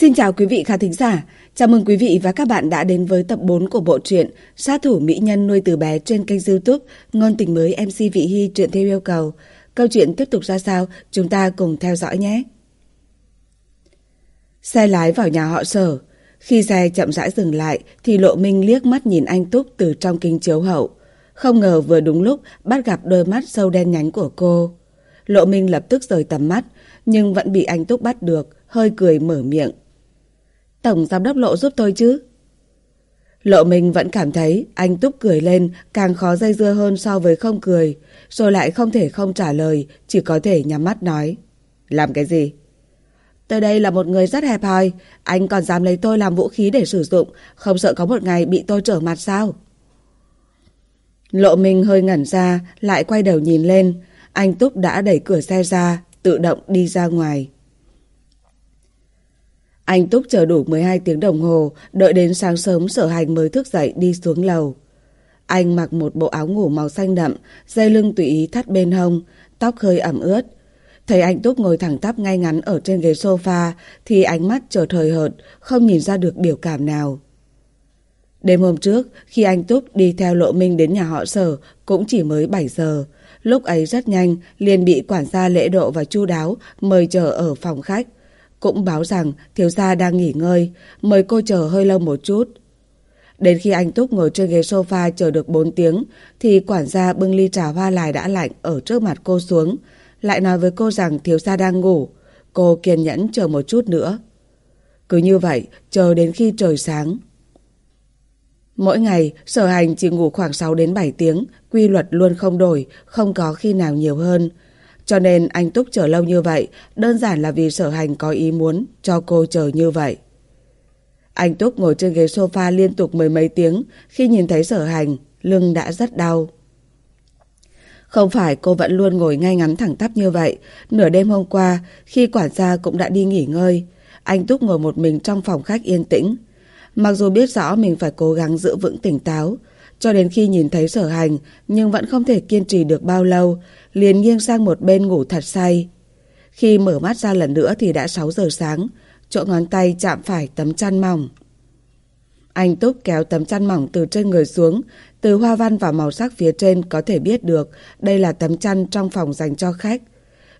Xin chào quý vị khán thính giả. Chào mừng quý vị và các bạn đã đến với tập 4 của bộ truyện Sát thủ mỹ nhân nuôi từ bé trên kênh YouTube Ngôn tình mới MC Vị Hy truyện theo yêu cầu. Câu chuyện tiếp tục ra sao, chúng ta cùng theo dõi nhé. Xe lái vào nhà họ Sở. Khi xe chậm rãi dừng lại thì Lộ Minh liếc mắt nhìn anh Túc từ trong kính chiếu hậu. Không ngờ vừa đúng lúc bắt gặp đôi mắt sâu đen nhánh của cô. Lộ Minh lập tức rời tầm mắt, nhưng vẫn bị anh Túc bắt được, hơi cười mở miệng. Tổng giám đốc Lộ giúp tôi chứ? Lộ mình vẫn cảm thấy anh Túc cười lên càng khó dây dưa hơn so với không cười, rồi lại không thể không trả lời, chỉ có thể nhắm mắt nói. Làm cái gì? Tôi đây là một người rất hẹp hòi, anh còn dám lấy tôi làm vũ khí để sử dụng, không sợ có một ngày bị tôi trở mặt sao? Lộ Minh hơi ngẩn ra, lại quay đầu nhìn lên, anh Túc đã đẩy cửa xe ra, tự động đi ra ngoài. Anh Túc chờ đủ 12 tiếng đồng hồ, đợi đến sáng sớm sở hành mới thức dậy đi xuống lầu. Anh mặc một bộ áo ngủ màu xanh đậm, dây lưng tùy ý thắt bên hông, tóc hơi ẩm ướt. Thấy anh Túc ngồi thẳng tắp ngay ngắn ở trên ghế sofa thì ánh mắt trở thời hợt, không nhìn ra được biểu cảm nào. Đêm hôm trước, khi anh Túc đi theo lộ minh đến nhà họ sở cũng chỉ mới 7 giờ. Lúc ấy rất nhanh, liền bị quản gia lễ độ và chu đáo mời chờ ở phòng khách. Cũng báo rằng thiếu gia đang nghỉ ngơi, mời cô chờ hơi lâu một chút. Đến khi anh Túc ngồi trên ghế sofa chờ được 4 tiếng, thì quản gia bưng ly trà hoa lại đã lạnh ở trước mặt cô xuống, lại nói với cô rằng thiếu gia đang ngủ. Cô kiên nhẫn chờ một chút nữa. Cứ như vậy, chờ đến khi trời sáng. Mỗi ngày, sở hành chỉ ngủ khoảng 6 đến 7 tiếng, quy luật luôn không đổi, không có khi nào nhiều hơn. Cho nên anh Túc chờ lâu như vậy, đơn giản là vì sở hành có ý muốn cho cô chờ như vậy. Anh Túc ngồi trên ghế sofa liên tục mười mấy tiếng, khi nhìn thấy sở hành, lưng đã rất đau. Không phải cô vẫn luôn ngồi ngay ngắn thẳng tắp như vậy, nửa đêm hôm qua, khi quản gia cũng đã đi nghỉ ngơi, anh Túc ngồi một mình trong phòng khách yên tĩnh. Mặc dù biết rõ mình phải cố gắng giữ vững tỉnh táo, cho đến khi nhìn thấy sở hành nhưng vẫn không thể kiên trì được bao lâu, liền nghiêng sang một bên ngủ thật say. Khi mở mắt ra lần nữa thì đã 6 giờ sáng, chỗ ngón tay chạm phải tấm chăn mỏng. Anh Túc kéo tấm chăn mỏng từ trên người xuống, từ hoa văn và màu sắc phía trên có thể biết được đây là tấm chăn trong phòng dành cho khách.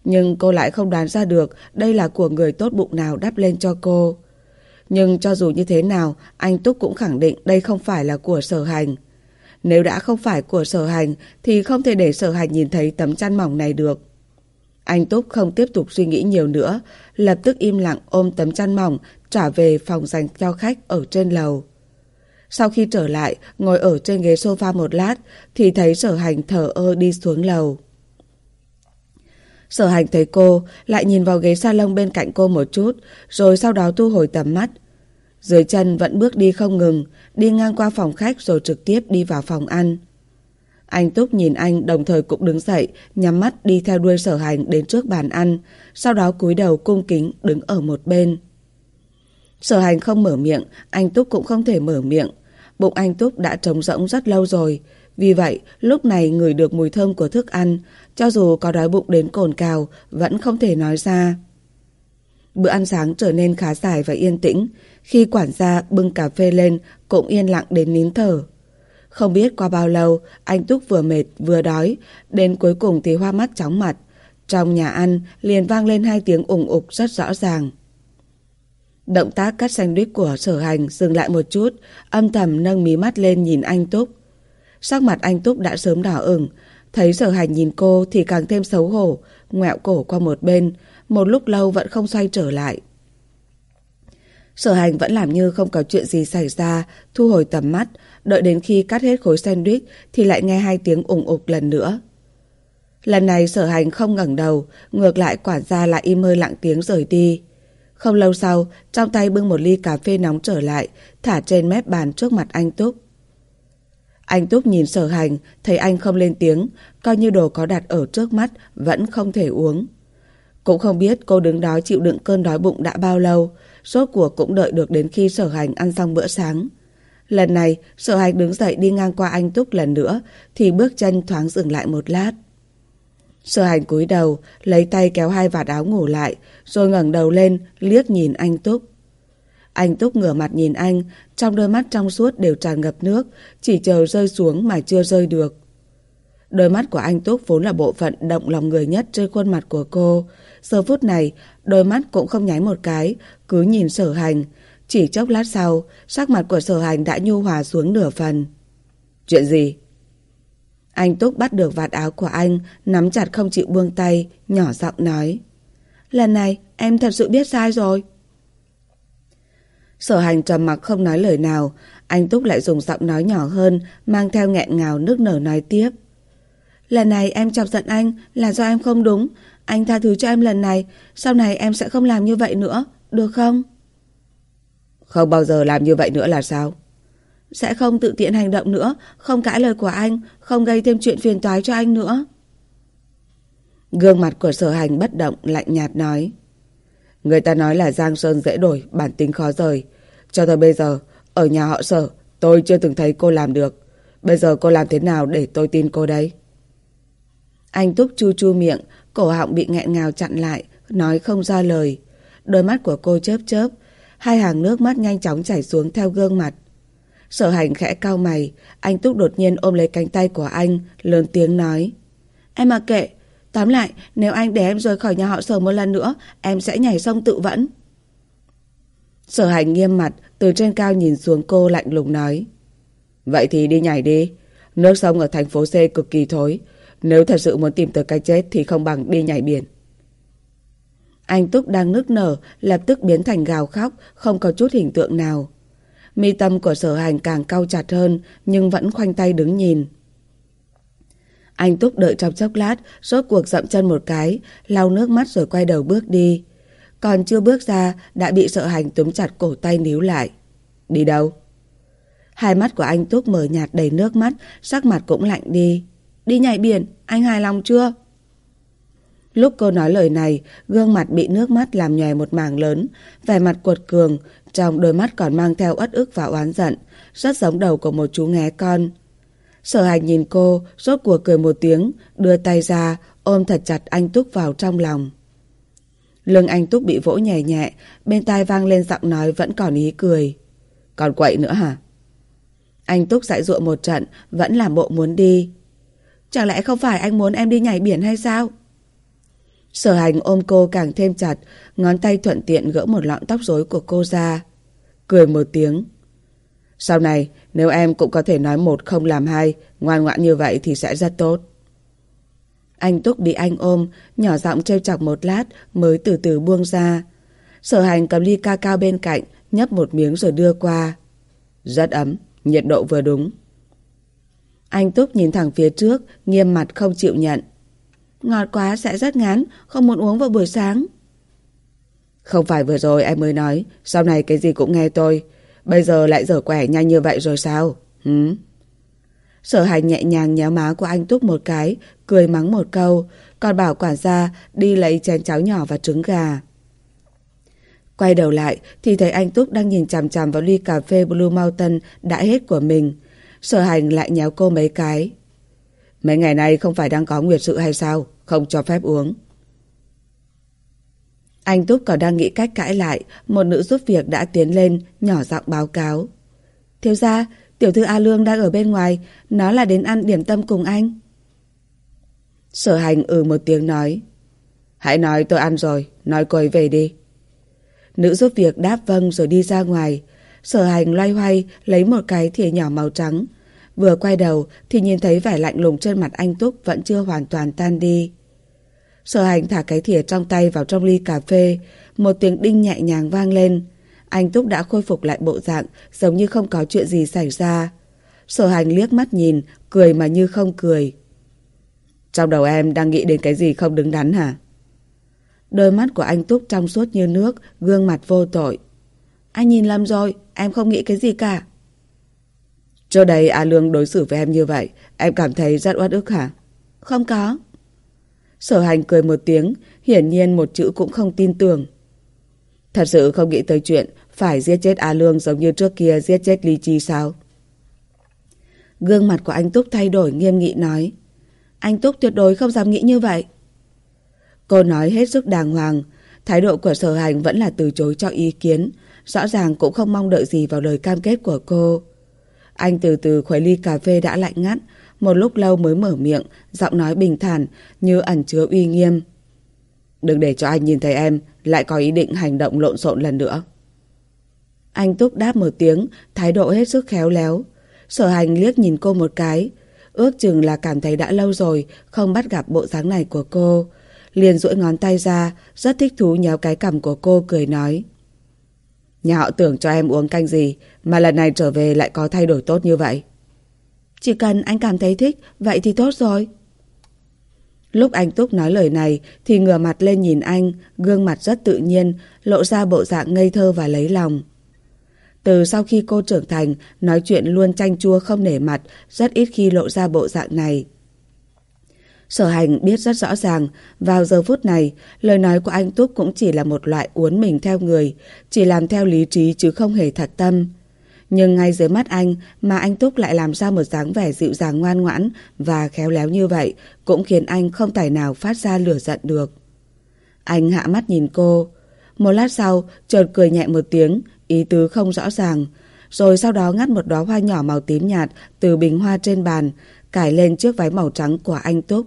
Nhưng cô lại không đoán ra được đây là của người tốt bụng nào đắp lên cho cô. Nhưng cho dù như thế nào, anh Túc cũng khẳng định đây không phải là của sở hành. Nếu đã không phải của sở hành thì không thể để sở hành nhìn thấy tấm chăn mỏng này được. Anh Túc không tiếp tục suy nghĩ nhiều nữa, lập tức im lặng ôm tấm chăn mỏng trả về phòng dành cho khách ở trên lầu. Sau khi trở lại, ngồi ở trên ghế sofa một lát thì thấy sở hành thở ơ đi xuống lầu. Sở hành thấy cô, lại nhìn vào ghế salon bên cạnh cô một chút, rồi sau đó thu hồi tầm mắt. Dưới chân vẫn bước đi không ngừng, đi ngang qua phòng khách rồi trực tiếp đi vào phòng ăn. Anh Túc nhìn anh đồng thời cũng đứng dậy, nhắm mắt đi theo đuôi sở hành đến trước bàn ăn, sau đó cúi đầu cung kính đứng ở một bên. Sở hành không mở miệng, anh Túc cũng không thể mở miệng. Bụng anh Túc đã trống rỗng rất lâu rồi, vì vậy lúc này ngửi được mùi thơm của thức ăn, cho dù có đói bụng đến cồn cào, vẫn không thể nói ra. Bữa ăn sáng trở nên khá dài và yên tĩnh, khi quản gia bưng cà phê lên cũng yên lặng đến nín thở. Không biết qua bao lâu, anh Túc vừa mệt vừa đói, đến cuối cùng thì hoa mắt chóng mặt. Trong nhà ăn liền vang lên hai tiếng ủng ục rất rõ ràng. Động tác cắt sandwich của sở hành dừng lại một chút, âm thầm nâng mí mắt lên nhìn anh Túc. Sắc mặt anh Túc đã sớm đỏ ửng, thấy sở hành nhìn cô thì càng thêm xấu hổ, ngẹo cổ qua một bên, một lúc lâu vẫn không xoay trở lại. Sở hành vẫn làm như không có chuyện gì xảy ra, thu hồi tầm mắt, đợi đến khi cắt hết khối sandwich thì lại nghe hai tiếng ủng ục lần nữa. Lần này sở hành không ngẩng đầu, ngược lại quản gia lại im hơi lặng tiếng rời đi. Không lâu sau, trong tay bưng một ly cà phê nóng trở lại, thả trên mép bàn trước mặt anh Túc. Anh Túc nhìn sở hành, thấy anh không lên tiếng, coi như đồ có đặt ở trước mắt, vẫn không thể uống. Cũng không biết cô đứng đó chịu đựng cơn đói bụng đã bao lâu, Rốt cuộc cũng đợi được đến khi sở hành ăn xong bữa sáng. Lần này, sở hành đứng dậy đi ngang qua anh Túc lần nữa, thì bước chân thoáng dừng lại một lát. Sở hành cúi đầu, lấy tay kéo hai vạt áo ngủ lại, rồi ngẩng đầu lên, liếc nhìn anh Túc. Anh Túc ngửa mặt nhìn anh, trong đôi mắt trong suốt đều tràn ngập nước, chỉ chờ rơi xuống mà chưa rơi được. Đôi mắt của anh Túc vốn là bộ phận động lòng người nhất trên khuôn mặt của cô. Giờ phút này, đôi mắt cũng không nháy một cái, cứ nhìn sở hành. Chỉ chốc lát sau, sắc mặt của sở hành đã nhu hòa xuống nửa phần. Chuyện gì? Anh Túc bắt được vạt áo của anh, nắm chặt không chịu buông tay, nhỏ giọng nói. Lần này, em thật sự biết sai rồi. Sở hành trầm mặc không nói lời nào, anh Túc lại dùng giọng nói nhỏ hơn, mang theo nghẹn ngào nước nở nói tiếp. Lần này em chọc giận anh là do em không đúng, anh tha thứ cho em lần này, sau này em sẽ không làm như vậy nữa, được không? Không bao giờ làm như vậy nữa là sao? Sẽ không tự tiện hành động nữa, không cãi lời của anh, không gây thêm chuyện phiền toái cho anh nữa. Gương mặt của sở hành bất động, lạnh nhạt nói. Người ta nói là Giang Sơn dễ đổi, bản tính khó rời. Cho tới bây giờ, ở nhà họ sở, tôi chưa từng thấy cô làm được. Bây giờ cô làm thế nào để tôi tin cô đấy? Anh Túc chu chu miệng, cổ họng bị nghẹn ngào chặn lại, nói không ra lời. Đôi mắt của cô chớp chớp, hai hàng nước mắt nhanh chóng chảy xuống theo gương mặt. Sở hành khẽ cao mày, anh Túc đột nhiên ôm lấy cánh tay của anh, lớn tiếng nói. Em mà kệ, tóm lại, nếu anh để em rời khỏi nhà họ sở một lần nữa, em sẽ nhảy sông tự vẫn. Sở hành nghiêm mặt, từ trên cao nhìn xuống cô lạnh lùng nói. Vậy thì đi nhảy đi. Nước sông ở thành phố C cực kỳ thối. Nếu thật sự muốn tìm tới cái chết thì không bằng đi nhảy biển. Anh Túc đang nức nở, lập tức biến thành gào khóc, không có chút hình tượng nào. Mi tâm của sở hành càng cau chặt hơn, nhưng vẫn khoanh tay đứng nhìn. Anh Túc đợi trong chốc lát, rốt cuộc dậm chân một cái, lau nước mắt rồi quay đầu bước đi. Còn chưa bước ra, đã bị sợ hành túm chặt cổ tay níu lại. Đi đâu? Hai mắt của anh Túc mở nhạt đầy nước mắt, sắc mặt cũng lạnh đi. Đi nhảy biển, anh hài lòng chưa? Lúc cô nói lời này, gương mặt bị nước mắt làm nhòe một mảng lớn, vẻ mặt cuột cường, trong đôi mắt còn mang theo uất ức và oán giận, rất giống đầu của một chú nghé con. Sở hành nhìn cô, rốt cuộc cười một tiếng, đưa tay ra, ôm thật chặt anh Túc vào trong lòng. Lưng anh Túc bị vỗ nhẹ nhẹ, bên tai vang lên giọng nói vẫn còn ý cười. Còn quậy nữa hả? Anh Túc dạy dụa một trận, vẫn làm bộ muốn đi. Chẳng lẽ không phải anh muốn em đi nhảy biển hay sao? Sở hành ôm cô càng thêm chặt, ngón tay thuận tiện gỡ một lọn tóc rối của cô ra. Cười một tiếng. Sau này, nếu em cũng có thể nói một không làm hai, ngoan ngoãn như vậy thì sẽ rất tốt. Anh Túc bị anh ôm, nhỏ giọng trêu chọc một lát mới từ từ buông ra. Sở hành cầm ly ca cao bên cạnh, nhấp một miếng rồi đưa qua. Rất ấm, nhiệt độ vừa đúng. Anh Túc nhìn thẳng phía trước, nghiêm mặt không chịu nhận. Ngọt quá sẽ rất ngán, không muốn uống vào buổi sáng. Không phải vừa rồi em mới nói, sau này cái gì cũng nghe tôi. Bây giờ lại dở quẻ nhanh như vậy rồi sao? Hứ? Sở hành nhẹ nhàng nhéo má của anh Túc một cái, cười mắng một câu, còn bảo quản gia đi lấy chén cháo nhỏ và trứng gà. Quay đầu lại thì thấy anh Túc đang nhìn chằm chằm vào ly cà phê Blue Mountain đã hết của mình. Sở hành lại nhéo cô mấy cái. Mấy ngày nay không phải đang có nguyệt sự hay sao? Không cho phép uống. Anh Túc còn đang nghĩ cách cãi lại, một nữ giúp việc đã tiến lên, nhỏ giọng báo cáo. Thiếu gia, tiểu thư A Lương đang ở bên ngoài, nó là đến ăn điểm tâm cùng anh. Sở hành ừ một tiếng nói. Hãy nói tôi ăn rồi, nói cô ấy về đi. Nữ giúp việc đáp vâng rồi đi ra ngoài. Sở hành loay hoay lấy một cái thìa nhỏ màu trắng. Vừa quay đầu thì nhìn thấy vẻ lạnh lùng trên mặt anh Túc vẫn chưa hoàn toàn tan đi. Sở hành thả cái thìa trong tay vào trong ly cà phê. Một tiếng đinh nhẹ nhàng vang lên. Anh Túc đã khôi phục lại bộ dạng giống như không có chuyện gì xảy ra. Sở hành liếc mắt nhìn, cười mà như không cười. Trong đầu em đang nghĩ đến cái gì không đứng đắn hả? Đôi mắt của anh Túc trong suốt như nước, gương mặt vô tội. Anh nhìn lầm rồi, em không nghĩ cái gì cả. Trước đây A Lương đối xử với em như vậy, em cảm thấy rất uất ức hả? Không có. Sở hành cười một tiếng, hiển nhiên một chữ cũng không tin tưởng. Thật sự không nghĩ tới chuyện phải giết chết A Lương giống như trước kia giết chết Ly Chi sao? Gương mặt của anh Túc thay đổi nghiêm nghị nói. Anh Túc tuyệt đối không dám nghĩ như vậy. Cô nói hết sức đàng hoàng, thái độ của sở hành vẫn là từ chối cho ý kiến, rõ ràng cũng không mong đợi gì vào lời cam kết của cô. Anh từ từ khuấy ly cà phê đã lạnh ngắt, một lúc lâu mới mở miệng, giọng nói bình thản như ẩn chứa uy nghiêm. Đừng để cho anh nhìn thấy em lại có ý định hành động lộn xộn lần nữa. Anh Túc đáp một tiếng, thái độ hết sức khéo léo. Sở hành liếc nhìn cô một cái. Ước chừng là cảm thấy đã lâu rồi không bắt gặp bộ dáng này của cô. Liền duỗi ngón tay ra, rất thích thú nhéo cái cằm của cô cười nói. Nhà họ tưởng cho em uống canh gì mà lần này trở về lại có thay đổi tốt như vậy. Chỉ cần anh cảm thấy thích, vậy thì tốt rồi. Lúc anh Túc nói lời này thì ngửa mặt lên nhìn anh, gương mặt rất tự nhiên, lộ ra bộ dạng ngây thơ và lấy lòng. Từ sau khi cô trưởng thành, nói chuyện luôn chanh chua không nể mặt, rất ít khi lộ ra bộ dạng này. Sở hành biết rất rõ ràng, vào giờ phút này, lời nói của anh Túc cũng chỉ là một loại uốn mình theo người, chỉ làm theo lý trí chứ không hề thật tâm. Nhưng ngay dưới mắt anh mà anh Túc lại làm ra một dáng vẻ dịu dàng ngoan ngoãn và khéo léo như vậy cũng khiến anh không tài nào phát ra lửa giận được. Anh hạ mắt nhìn cô. Một lát sau, chợt cười nhẹ một tiếng, ý tứ không rõ ràng. Rồi sau đó ngắt một đóa hoa nhỏ màu tím nhạt từ bình hoa trên bàn, cài lên chiếc váy màu trắng của anh Túc.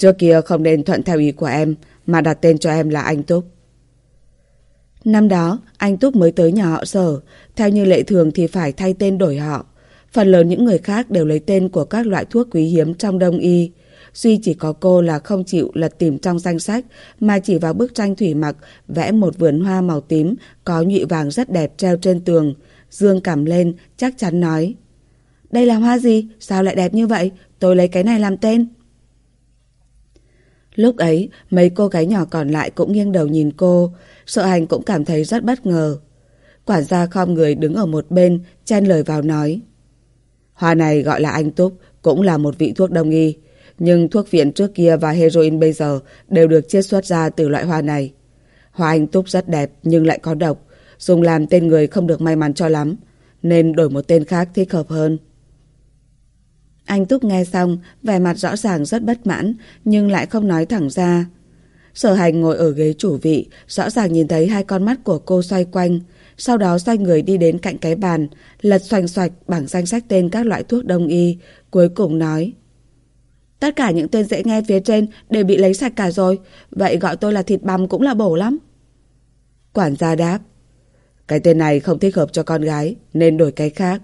Trước kia không nên thuận theo ý của em, mà đặt tên cho em là anh Túc. Năm đó, anh Túc mới tới nhà họ sở, theo như lệ thường thì phải thay tên đổi họ. Phần lớn những người khác đều lấy tên của các loại thuốc quý hiếm trong đông y. Duy chỉ có cô là không chịu lật tìm trong danh sách mà chỉ vào bức tranh thủy mặc vẽ một vườn hoa màu tím có nhụy vàng rất đẹp treo trên tường. Dương cảm lên, chắc chắn nói. Đây là hoa gì? Sao lại đẹp như vậy? Tôi lấy cái này làm tên. Lúc ấy, mấy cô gái nhỏ còn lại cũng nghiêng đầu nhìn cô. Sợ hành cũng cảm thấy rất bất ngờ. Quản gia khom người đứng ở một bên, chen lời vào nói. Hoa này gọi là anh Túc, cũng là một vị thuốc đông y. Nhưng thuốc viện trước kia và heroin bây giờ đều được chiết xuất ra từ loại hoa này. Hoa anh Túc rất đẹp nhưng lại có độc. Dùng làm tên người không được may mắn cho lắm. Nên đổi một tên khác thích hợp hơn. Anh Túc nghe xong, vẻ mặt rõ ràng rất bất mãn, nhưng lại không nói thẳng ra. Sở hành ngồi ở ghế chủ vị, rõ ràng nhìn thấy hai con mắt của cô xoay quanh. Sau đó xoay người đi đến cạnh cái bàn, lật xoành xoạch bảng danh sách tên các loại thuốc đông y, cuối cùng nói. Tất cả những tên dễ nghe phía trên đều bị lấy sạch cả rồi, vậy gọi tôi là thịt băm cũng là bổ lắm. Quản gia đáp. Cái tên này không thích hợp cho con gái, nên đổi cái khác.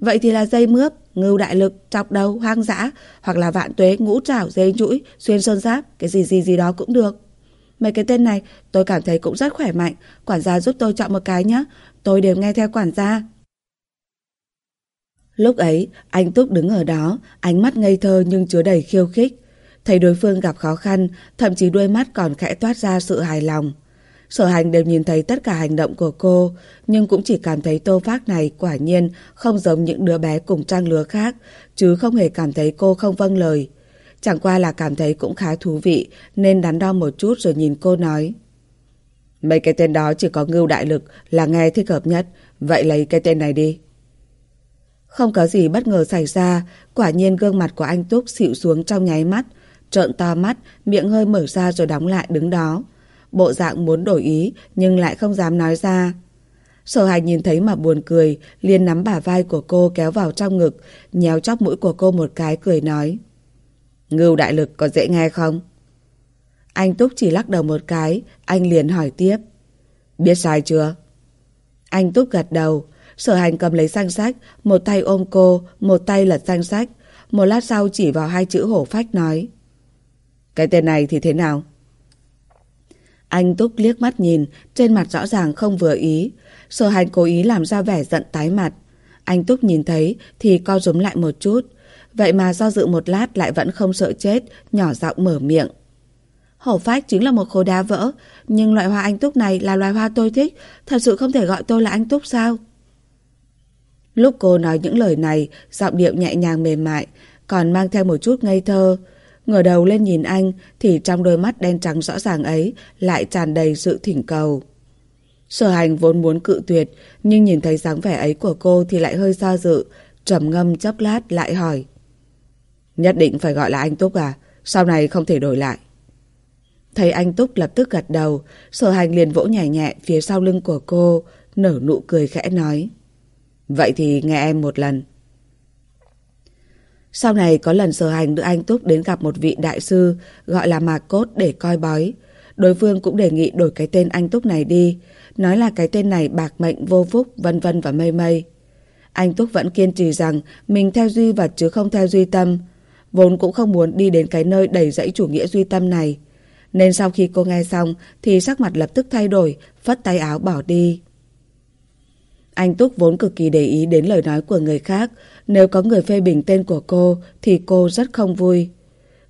Vậy thì là dây mướp, ngưu đại lực, chọc đầu, hoang dã, hoặc là vạn tuế, ngũ trảo, dây nhũi, xuyên sơn giáp, cái gì gì gì đó cũng được. Mấy cái tên này tôi cảm thấy cũng rất khỏe mạnh, quản gia giúp tôi chọn một cái nhé, tôi đều nghe theo quản gia. Lúc ấy, anh Túc đứng ở đó, ánh mắt ngây thơ nhưng chứa đầy khiêu khích. Thấy đối phương gặp khó khăn, thậm chí đôi mắt còn khẽ toát ra sự hài lòng. Sở hành đều nhìn thấy tất cả hành động của cô, nhưng cũng chỉ cảm thấy tô phát này quả nhiên không giống những đứa bé cùng trang lứa khác, chứ không hề cảm thấy cô không vâng lời. Chẳng qua là cảm thấy cũng khá thú vị, nên đắn đo một chút rồi nhìn cô nói. Mấy cái tên đó chỉ có ngưu đại lực là nghe thích hợp nhất, vậy lấy cái tên này đi. Không có gì bất ngờ xảy ra, quả nhiên gương mặt của anh Túc xịu xuống trong nháy mắt, trợn to mắt, miệng hơi mở ra rồi đóng lại đứng đó bộ dạng muốn đổi ý nhưng lại không dám nói ra. Sở hành nhìn thấy mà buồn cười, liền nắm bả vai của cô kéo vào trong ngực, nhéo chóc mũi của cô một cái cười nói. Ngưu đại lực có dễ nghe không? Anh Túc chỉ lắc đầu một cái, anh liền hỏi tiếp. Biết sai chưa? Anh Túc gật đầu, sở hành cầm lấy danh sách, một tay ôm cô, một tay lật danh sách. Một lát sau chỉ vào hai chữ hổ phách nói. Cái tên này thì thế nào? Anh Túc liếc mắt nhìn, trên mặt rõ ràng không vừa ý. Sở hành cố ý làm ra vẻ giận tái mặt. Anh Túc nhìn thấy thì co rúm lại một chút. Vậy mà do dự một lát lại vẫn không sợ chết, nhỏ giọng mở miệng. Hổ phách chính là một khối đá vỡ, nhưng loại hoa anh Túc này là loài hoa tôi thích, thật sự không thể gọi tôi là anh Túc sao? Lúc cô nói những lời này, giọng điệu nhẹ nhàng mềm mại, còn mang theo một chút ngây thơ ngửa đầu lên nhìn anh thì trong đôi mắt đen trắng rõ ràng ấy lại tràn đầy sự thỉnh cầu. Sở hành vốn muốn cự tuyệt nhưng nhìn thấy dáng vẻ ấy của cô thì lại hơi do dự, trầm ngâm chốc lát lại hỏi. Nhất định phải gọi là anh Túc à? Sau này không thể đổi lại. Thấy anh Túc lập tức gật đầu, sở hành liền vỗ nhẹ nhẹ phía sau lưng của cô, nở nụ cười khẽ nói. Vậy thì nghe em một lần. Sau này có lần sở hành đưa anh Túc đến gặp một vị đại sư gọi là Mạc Cốt để coi bói. Đối phương cũng đề nghị đổi cái tên anh Túc này đi, nói là cái tên này bạc mệnh vô phúc vân vân và mây mây. Anh Túc vẫn kiên trì rằng mình theo duy vật chứ không theo duy tâm, vốn cũng không muốn đi đến cái nơi đầy dẫy chủ nghĩa duy tâm này. Nên sau khi cô nghe xong thì sắc mặt lập tức thay đổi, phất tay áo bỏ đi. Anh Túc vốn cực kỳ để ý đến lời nói của người khác. Nếu có người phê bình tên của cô thì cô rất không vui.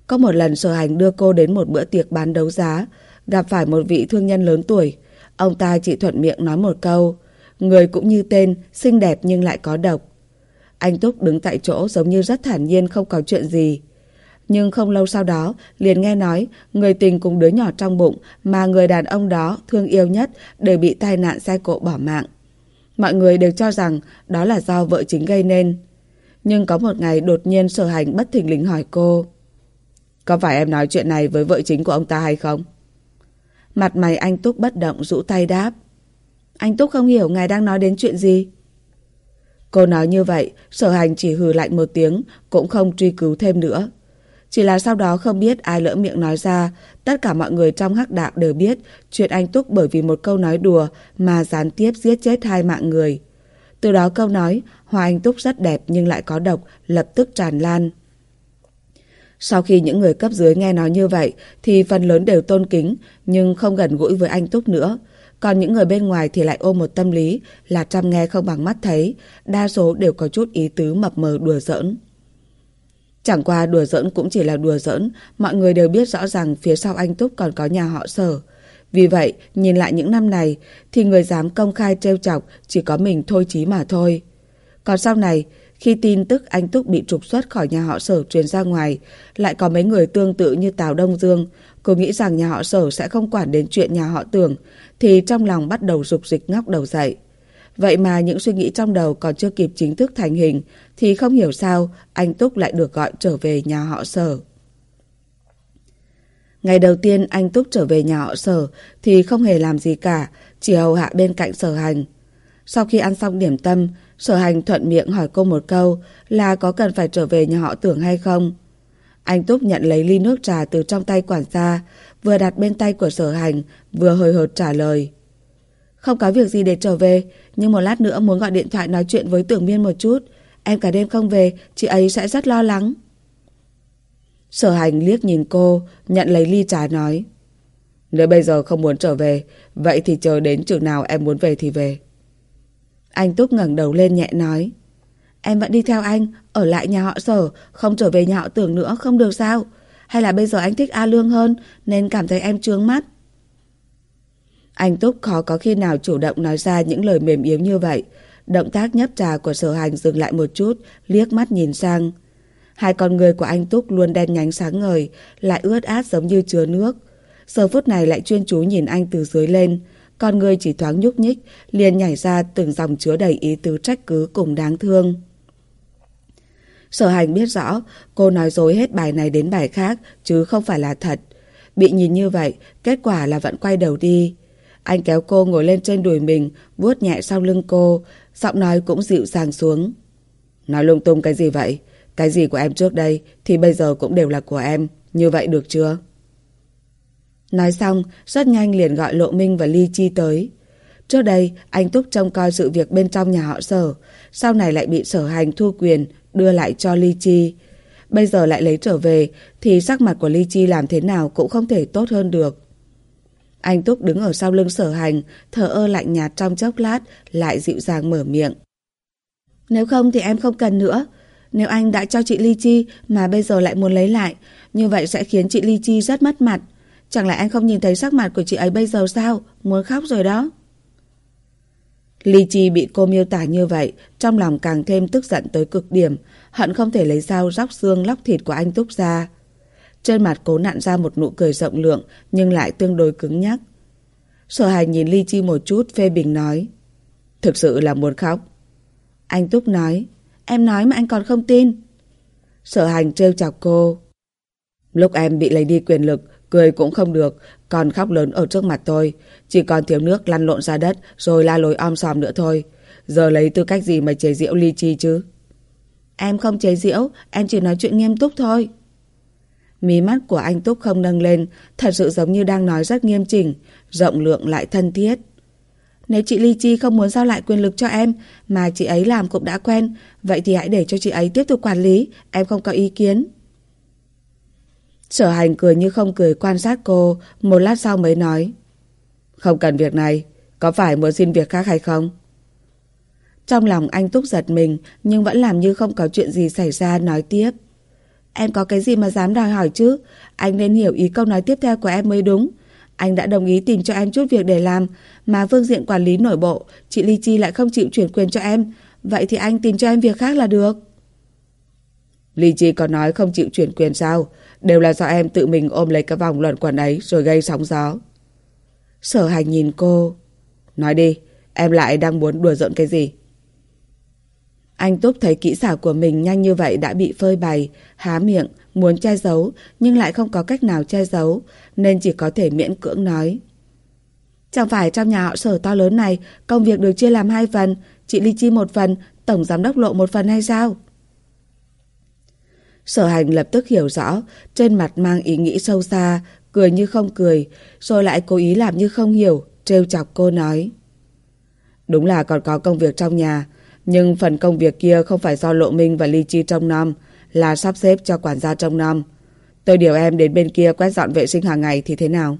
Có một lần sở hành đưa cô đến một bữa tiệc bán đấu giá, gặp phải một vị thương nhân lớn tuổi. Ông ta chỉ thuận miệng nói một câu, người cũng như tên, xinh đẹp nhưng lại có độc. Anh Túc đứng tại chỗ giống như rất thản nhiên không có chuyện gì. Nhưng không lâu sau đó, liền nghe nói người tình cùng đứa nhỏ trong bụng mà người đàn ông đó thương yêu nhất đều bị tai nạn xe cộ bỏ mạng. Mọi người đều cho rằng đó là do vợ chính gây nên. Nhưng có một ngày đột nhiên sở hành bất thình lình hỏi cô. Có phải em nói chuyện này với vợ chính của ông ta hay không? Mặt mày anh Túc bất động rũ tay đáp. Anh Túc không hiểu ngài đang nói đến chuyện gì. Cô nói như vậy, sở hành chỉ hừ lạnh một tiếng, cũng không truy cứu thêm nữa. Chỉ là sau đó không biết ai lỡ miệng nói ra, tất cả mọi người trong hắc đạo đều biết chuyện anh Túc bởi vì một câu nói đùa mà gián tiếp giết chết hai mạng người. Từ đó câu nói Hoa Anh Túc rất đẹp nhưng lại có độc lập tức tràn lan. Sau khi những người cấp dưới nghe nói như vậy thì phần lớn đều tôn kính nhưng không gần gũi với anh Túc nữa. Còn những người bên ngoài thì lại ôm một tâm lý là trăm nghe không bằng mắt thấy, đa số đều có chút ý tứ mập mờ đùa giỡn. Chẳng qua đùa giỡn cũng chỉ là đùa giỡn, mọi người đều biết rõ ràng phía sau anh Túc còn có nhà họ sở. Vì vậy, nhìn lại những năm này, thì người dám công khai trêu chọc chỉ có mình thôi chí mà thôi. Còn sau này, khi tin tức anh Túc bị trục xuất khỏi nhà họ sở truyền ra ngoài, lại có mấy người tương tự như Tào Đông Dương, cô nghĩ rằng nhà họ sở sẽ không quản đến chuyện nhà họ tưởng, thì trong lòng bắt đầu rục dịch ngóc đầu dậy. Vậy mà những suy nghĩ trong đầu còn chưa kịp chính thức thành hình thì không hiểu sao anh Túc lại được gọi trở về nhà họ sở. Ngày đầu tiên anh Túc trở về nhà họ sở thì không hề làm gì cả, chỉ hầu hạ bên cạnh sở hành. Sau khi ăn xong điểm tâm, sở hành thuận miệng hỏi cô một câu là có cần phải trở về nhà họ tưởng hay không. Anh Túc nhận lấy ly nước trà từ trong tay quản gia, vừa đặt bên tay của sở hành, vừa hơi hợt trả lời. Không có việc gì để trở về, nhưng một lát nữa muốn gọi điện thoại nói chuyện với tưởng miên một chút. Em cả đêm không về, chị ấy sẽ rất lo lắng. Sở hành liếc nhìn cô, nhận lấy ly trà nói. Nếu bây giờ không muốn trở về, vậy thì chờ đến chừng nào em muốn về thì về. Anh Túc ngẩng đầu lên nhẹ nói. Em vẫn đi theo anh, ở lại nhà họ sở, không trở về nhà họ tưởng nữa, không được sao? Hay là bây giờ anh thích A Lương hơn, nên cảm thấy em trướng mắt? Anh Túc khó có khi nào chủ động nói ra những lời mềm yếu như vậy. Động tác nhấp trà của sở hành dừng lại một chút, liếc mắt nhìn sang. Hai con người của anh Túc luôn đen nhánh sáng ngời, lại ướt át giống như chứa nước. Giờ phút này lại chuyên chú nhìn anh từ dưới lên. Con người chỉ thoáng nhúc nhích, liền nhảy ra từng dòng chứa đầy ý tứ trách cứ cùng đáng thương. Sở hành biết rõ, cô nói dối hết bài này đến bài khác, chứ không phải là thật. Bị nhìn như vậy, kết quả là vẫn quay đầu đi. Anh kéo cô ngồi lên trên đùi mình, vuốt nhẹ sau lưng cô, giọng nói cũng dịu dàng xuống. Nói lung tung cái gì vậy? Cái gì của em trước đây thì bây giờ cũng đều là của em. Như vậy được chưa? Nói xong, rất nhanh liền gọi Lộ Minh và Ly Chi tới. Trước đây, anh Túc trông coi sự việc bên trong nhà họ sở, sau này lại bị sở hành thu quyền, đưa lại cho Ly Chi. Bây giờ lại lấy trở về, thì sắc mặt của Ly Chi làm thế nào cũng không thể tốt hơn được. Anh Túc đứng ở sau lưng sở hành, thở ơ lạnh nhạt trong chốc lát, lại dịu dàng mở miệng. Nếu không thì em không cần nữa. Nếu anh đã cho chị Ly Chi mà bây giờ lại muốn lấy lại, như vậy sẽ khiến chị Ly Chi rất mất mặt. Chẳng lẽ anh không nhìn thấy sắc mặt của chị ấy bây giờ sao? Muốn khóc rồi đó. Ly Chi bị cô miêu tả như vậy, trong lòng càng thêm tức giận tới cực điểm, hận không thể lấy dao róc xương lóc thịt của anh Túc ra. Trên mặt cố nặn ra một nụ cười rộng lượng nhưng lại tương đối cứng nhắc. Sở hành nhìn Ly Chi một chút phê bình nói. Thực sự là muốn khóc. Anh Túc nói. Em nói mà anh còn không tin. Sở hành trêu chọc cô. Lúc em bị lấy đi quyền lực, Cười cũng không được, còn khóc lớn ở trước mặt tôi. Chỉ còn thiếu nước lăn lộn ra đất rồi la lối om sòm nữa thôi. Giờ lấy tư cách gì mà chế diễu ly chi chứ? Em không chế diễu, em chỉ nói chuyện nghiêm túc thôi. Mí mắt của anh Túc không nâng lên, thật sự giống như đang nói rất nghiêm chỉnh, rộng lượng lại thân thiết. Nếu chị Ly Chi không muốn giao lại quyền lực cho em, mà chị ấy làm cũng đã quen, vậy thì hãy để cho chị ấy tiếp tục quản lý, em không có ý kiến. Sở hành cười như không cười quan sát cô, một lát sau mới nói. Không cần việc này, có phải muốn xin việc khác hay không? Trong lòng anh Túc giật mình, nhưng vẫn làm như không có chuyện gì xảy ra, nói tiếp. Em có cái gì mà dám đòi hỏi chứ? Anh nên hiểu ý câu nói tiếp theo của em mới đúng. Anh đã đồng ý tìm cho em chút việc để làm, mà phương diện quản lý nội bộ, chị Ly Chi lại không chịu chuyển quyền cho em. Vậy thì anh tìm cho em việc khác là được. Ly Chi có nói không chịu chuyển quyền sao? Đều là do em tự mình ôm lấy cái vòng luận quẩn ấy rồi gây sóng gió. Sở hành nhìn cô. Nói đi, em lại đang muốn đùa giỡn cái gì? Anh Túc thấy kỹ xảo của mình nhanh như vậy đã bị phơi bày, há miệng, muốn che giấu, nhưng lại không có cách nào che giấu, nên chỉ có thể miễn cưỡng nói. Chẳng phải trong nhà họ sở to lớn này, công việc được chia làm hai phần, chị Ly Chi một phần, tổng giám đốc lộ một phần hay sao? Sở hành lập tức hiểu rõ, trên mặt mang ý nghĩ sâu xa, cười như không cười, rồi lại cố ý làm như không hiểu, trêu chọc cô nói. Đúng là còn có công việc trong nhà, nhưng phần công việc kia không phải do Lộ Minh và Ly Chi trong năm, là sắp xếp cho quản gia trong năm. Tôi điều em đến bên kia quét dọn vệ sinh hàng ngày thì thế nào?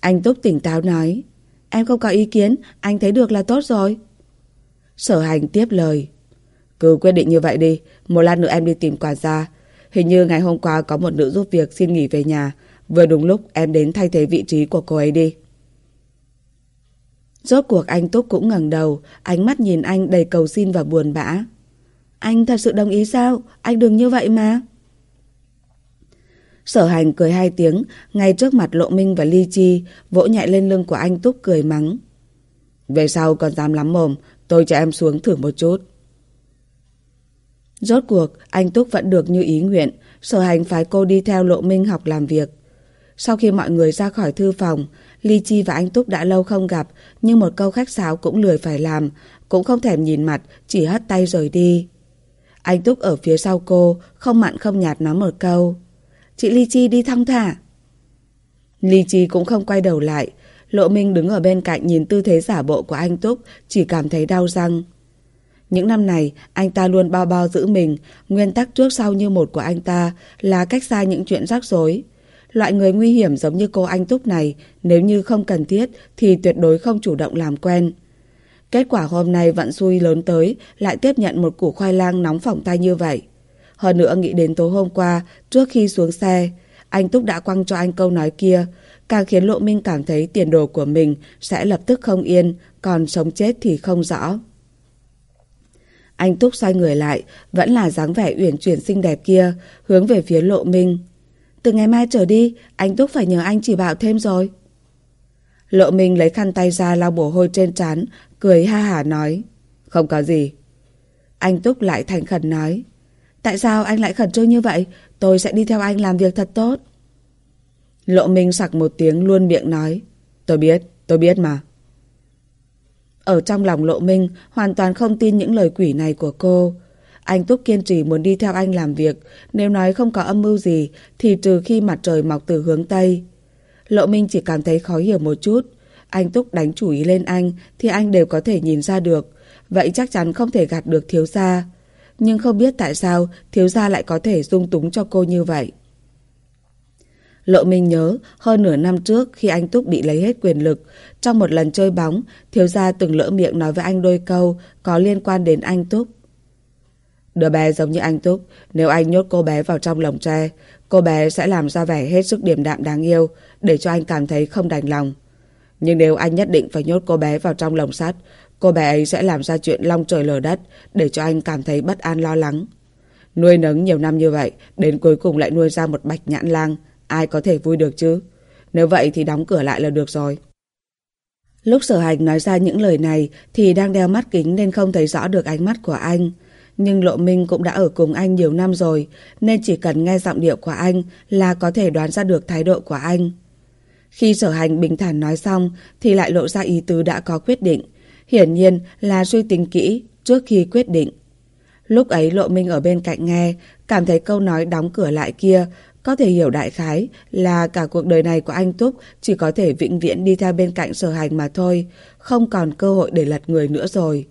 Anh Túc tỉnh táo nói, em không có ý kiến, anh thấy được là tốt rồi. Sở hành tiếp lời, cứ quyết định như vậy đi, một lát nữa em đi tìm quản gia. Hình như ngày hôm qua có một nữ giúp việc xin nghỉ về nhà, vừa đúng lúc em đến thay thế vị trí của cô ấy đi. Rốt cuộc anh Túc cũng ngẩng đầu, ánh mắt nhìn anh đầy cầu xin và buồn bã. Anh thật sự đồng ý sao? Anh đừng như vậy mà. Sở hành cười hai tiếng, ngay trước mặt Lộ Minh và Ly Chi, vỗ nhẹ lên lưng của anh Túc cười mắng. Về sau còn dám lắm mồm, tôi cho em xuống thử một chút. Rốt cuộc, anh Túc vẫn được như ý nguyện, sở hành phái cô đi theo Lộ Minh học làm việc. Sau khi mọi người ra khỏi thư phòng, Ly Chi và anh Túc đã lâu không gặp, nhưng một câu khách sáo cũng lười phải làm, cũng không thèm nhìn mặt, chỉ hất tay rời đi. Anh Túc ở phía sau cô, không mặn không nhạt nói một câu. Chị Ly Chi đi thong thả. Ly Chi cũng không quay đầu lại. Lộ Minh đứng ở bên cạnh nhìn tư thế giả bộ của anh Túc, chỉ cảm thấy đau răng. Những năm này, anh ta luôn bao bao giữ mình, nguyên tắc trước sau như một của anh ta là cách xa những chuyện rắc rối. Loại người nguy hiểm giống như cô anh Túc này, nếu như không cần thiết thì tuyệt đối không chủ động làm quen. Kết quả hôm nay vận xui lớn tới, lại tiếp nhận một củ khoai lang nóng phỏng tay như vậy. Hơn nữa nghĩ đến tối hôm qua, trước khi xuống xe, anh Túc đã quăng cho anh câu nói kia, càng khiến Lộ Minh cảm thấy tiền đồ của mình sẽ lập tức không yên, còn sống chết thì không rõ. Anh Túc xoay người lại, vẫn là dáng vẻ uyển chuyển xinh đẹp kia, hướng về phía Lộ Minh. Từ ngày mai trở đi, anh Túc phải nhờ anh chỉ bảo thêm rồi. Lộ Minh lấy khăn tay ra lau bổ hôi trên trán, cười ha hả nói. Không có gì. Anh Túc lại thành khẩn nói. Tại sao anh lại khẩn trương như vậy? Tôi sẽ đi theo anh làm việc thật tốt. Lộ Minh sặc một tiếng luôn miệng nói. Tôi biết, tôi biết mà. Ở trong lòng Lộ Minh hoàn toàn không tin những lời quỷ này của cô. Anh Túc kiên trì muốn đi theo anh làm việc, nếu nói không có âm mưu gì thì trừ khi mặt trời mọc từ hướng Tây. Lộ Minh chỉ cảm thấy khó hiểu một chút. Anh Túc đánh chủ ý lên anh thì anh đều có thể nhìn ra được. Vậy chắc chắn không thể gạt được thiếu gia. Nhưng không biết tại sao thiếu gia lại có thể dung túng cho cô như vậy. Lộ Minh nhớ, hơn nửa năm trước khi anh Túc bị lấy hết quyền lực, trong một lần chơi bóng, thiếu gia từng lỡ miệng nói với anh đôi câu có liên quan đến anh Túc. Đứa bé giống như anh Túc, nếu anh nhốt cô bé vào trong lồng tre, cô bé sẽ làm ra vẻ hết sức điềm đạm đáng yêu, để cho anh cảm thấy không đành lòng. Nhưng nếu anh nhất định phải nhốt cô bé vào trong lồng sắt, cô bé ấy sẽ làm ra chuyện long trời lở đất, để cho anh cảm thấy bất an lo lắng. Nuôi nấng nhiều năm như vậy, đến cuối cùng lại nuôi ra một bạch nhãn lang, ai có thể vui được chứ? Nếu vậy thì đóng cửa lại là được rồi. Lúc sở hành nói ra những lời này thì đang đeo mắt kính nên không thấy rõ được ánh mắt của anh. Nhưng Lộ Minh cũng đã ở cùng anh nhiều năm rồi, nên chỉ cần nghe giọng điệu của anh là có thể đoán ra được thái độ của anh. Khi sở hành bình thản nói xong thì lại lộ ra ý tứ đã có quyết định. Hiển nhiên là suy tính kỹ trước khi quyết định. Lúc ấy Lộ Minh ở bên cạnh nghe, cảm thấy câu nói đóng cửa lại kia có thể hiểu đại khái là cả cuộc đời này của anh Túc chỉ có thể vĩnh viễn đi theo bên cạnh sở hành mà thôi, không còn cơ hội để lật người nữa rồi.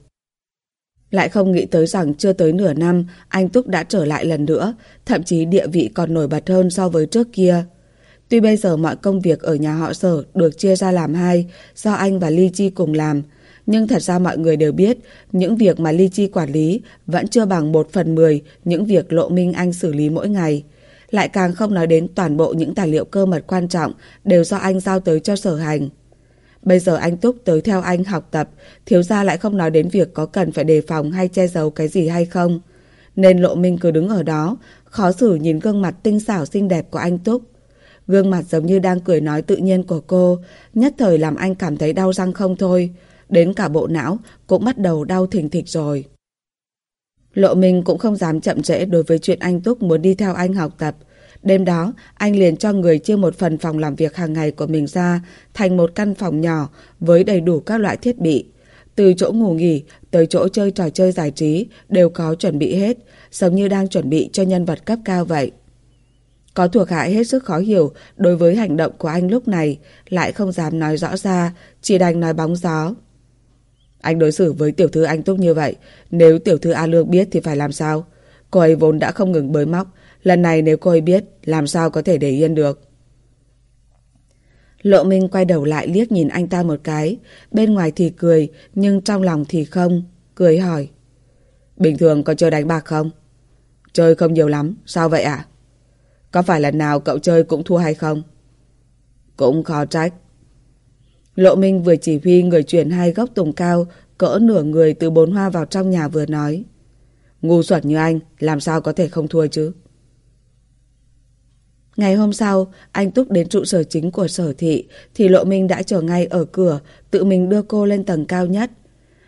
Lại không nghĩ tới rằng chưa tới nửa năm anh Túc đã trở lại lần nữa, thậm chí địa vị còn nổi bật hơn so với trước kia. Tuy bây giờ mọi công việc ở nhà họ sở được chia ra làm hai do anh và Ly Chi cùng làm, nhưng thật ra mọi người đều biết những việc mà Ly Chi quản lý vẫn chưa bằng một phần mười những việc Lộ Minh Anh xử lý mỗi ngày. Lại càng không nói đến toàn bộ những tài liệu cơ mật quan trọng đều do anh giao tới cho sở hành. Bây giờ anh Túc tới theo anh học tập, thiếu gia lại không nói đến việc có cần phải đề phòng hay che giấu cái gì hay không. Nên Lộ Minh cứ đứng ở đó, khó xử nhìn gương mặt tinh xảo xinh đẹp của anh Túc. Gương mặt giống như đang cười nói tự nhiên của cô, nhất thời làm anh cảm thấy đau răng không thôi. Đến cả bộ não cũng bắt đầu đau thình thịch rồi. Lộ Minh cũng không dám chậm trễ đối với chuyện anh Túc muốn đi theo anh học tập. Đêm đó, anh liền cho người chia một phần phòng làm việc hàng ngày của mình ra thành một căn phòng nhỏ với đầy đủ các loại thiết bị. Từ chỗ ngủ nghỉ tới chỗ chơi trò chơi giải trí đều có chuẩn bị hết, giống như đang chuẩn bị cho nhân vật cấp cao vậy. Có thuộc hạ hết sức khó hiểu đối với hành động của anh lúc này, lại không dám nói rõ ra, chỉ đành nói bóng gió. Anh đối xử với tiểu thư anh Túc như vậy, nếu tiểu thư A Lương biết thì phải làm sao? Cô ấy vốn đã không ngừng bới móc, lần này nếu cô ấy biết, làm sao có thể để yên được? Lộ Minh quay đầu lại liếc nhìn anh ta một cái, bên ngoài thì cười, nhưng trong lòng thì không, cười hỏi. Bình thường có chơi đánh bạc không? Chơi không nhiều lắm, sao vậy ạ? Có phải lần nào cậu chơi cũng thua hay không? Cũng khó trách. Lộ Minh vừa chỉ huy người chuyển hai gốc tùng cao, cỡ nửa người từ bốn hoa vào trong nhà vừa nói. Ngu xuẩn như anh, làm sao có thể không thua chứ? Ngày hôm sau, anh Túc đến trụ sở chính của sở thị, thì Lộ Minh đã chờ ngay ở cửa, tự mình đưa cô lên tầng cao nhất.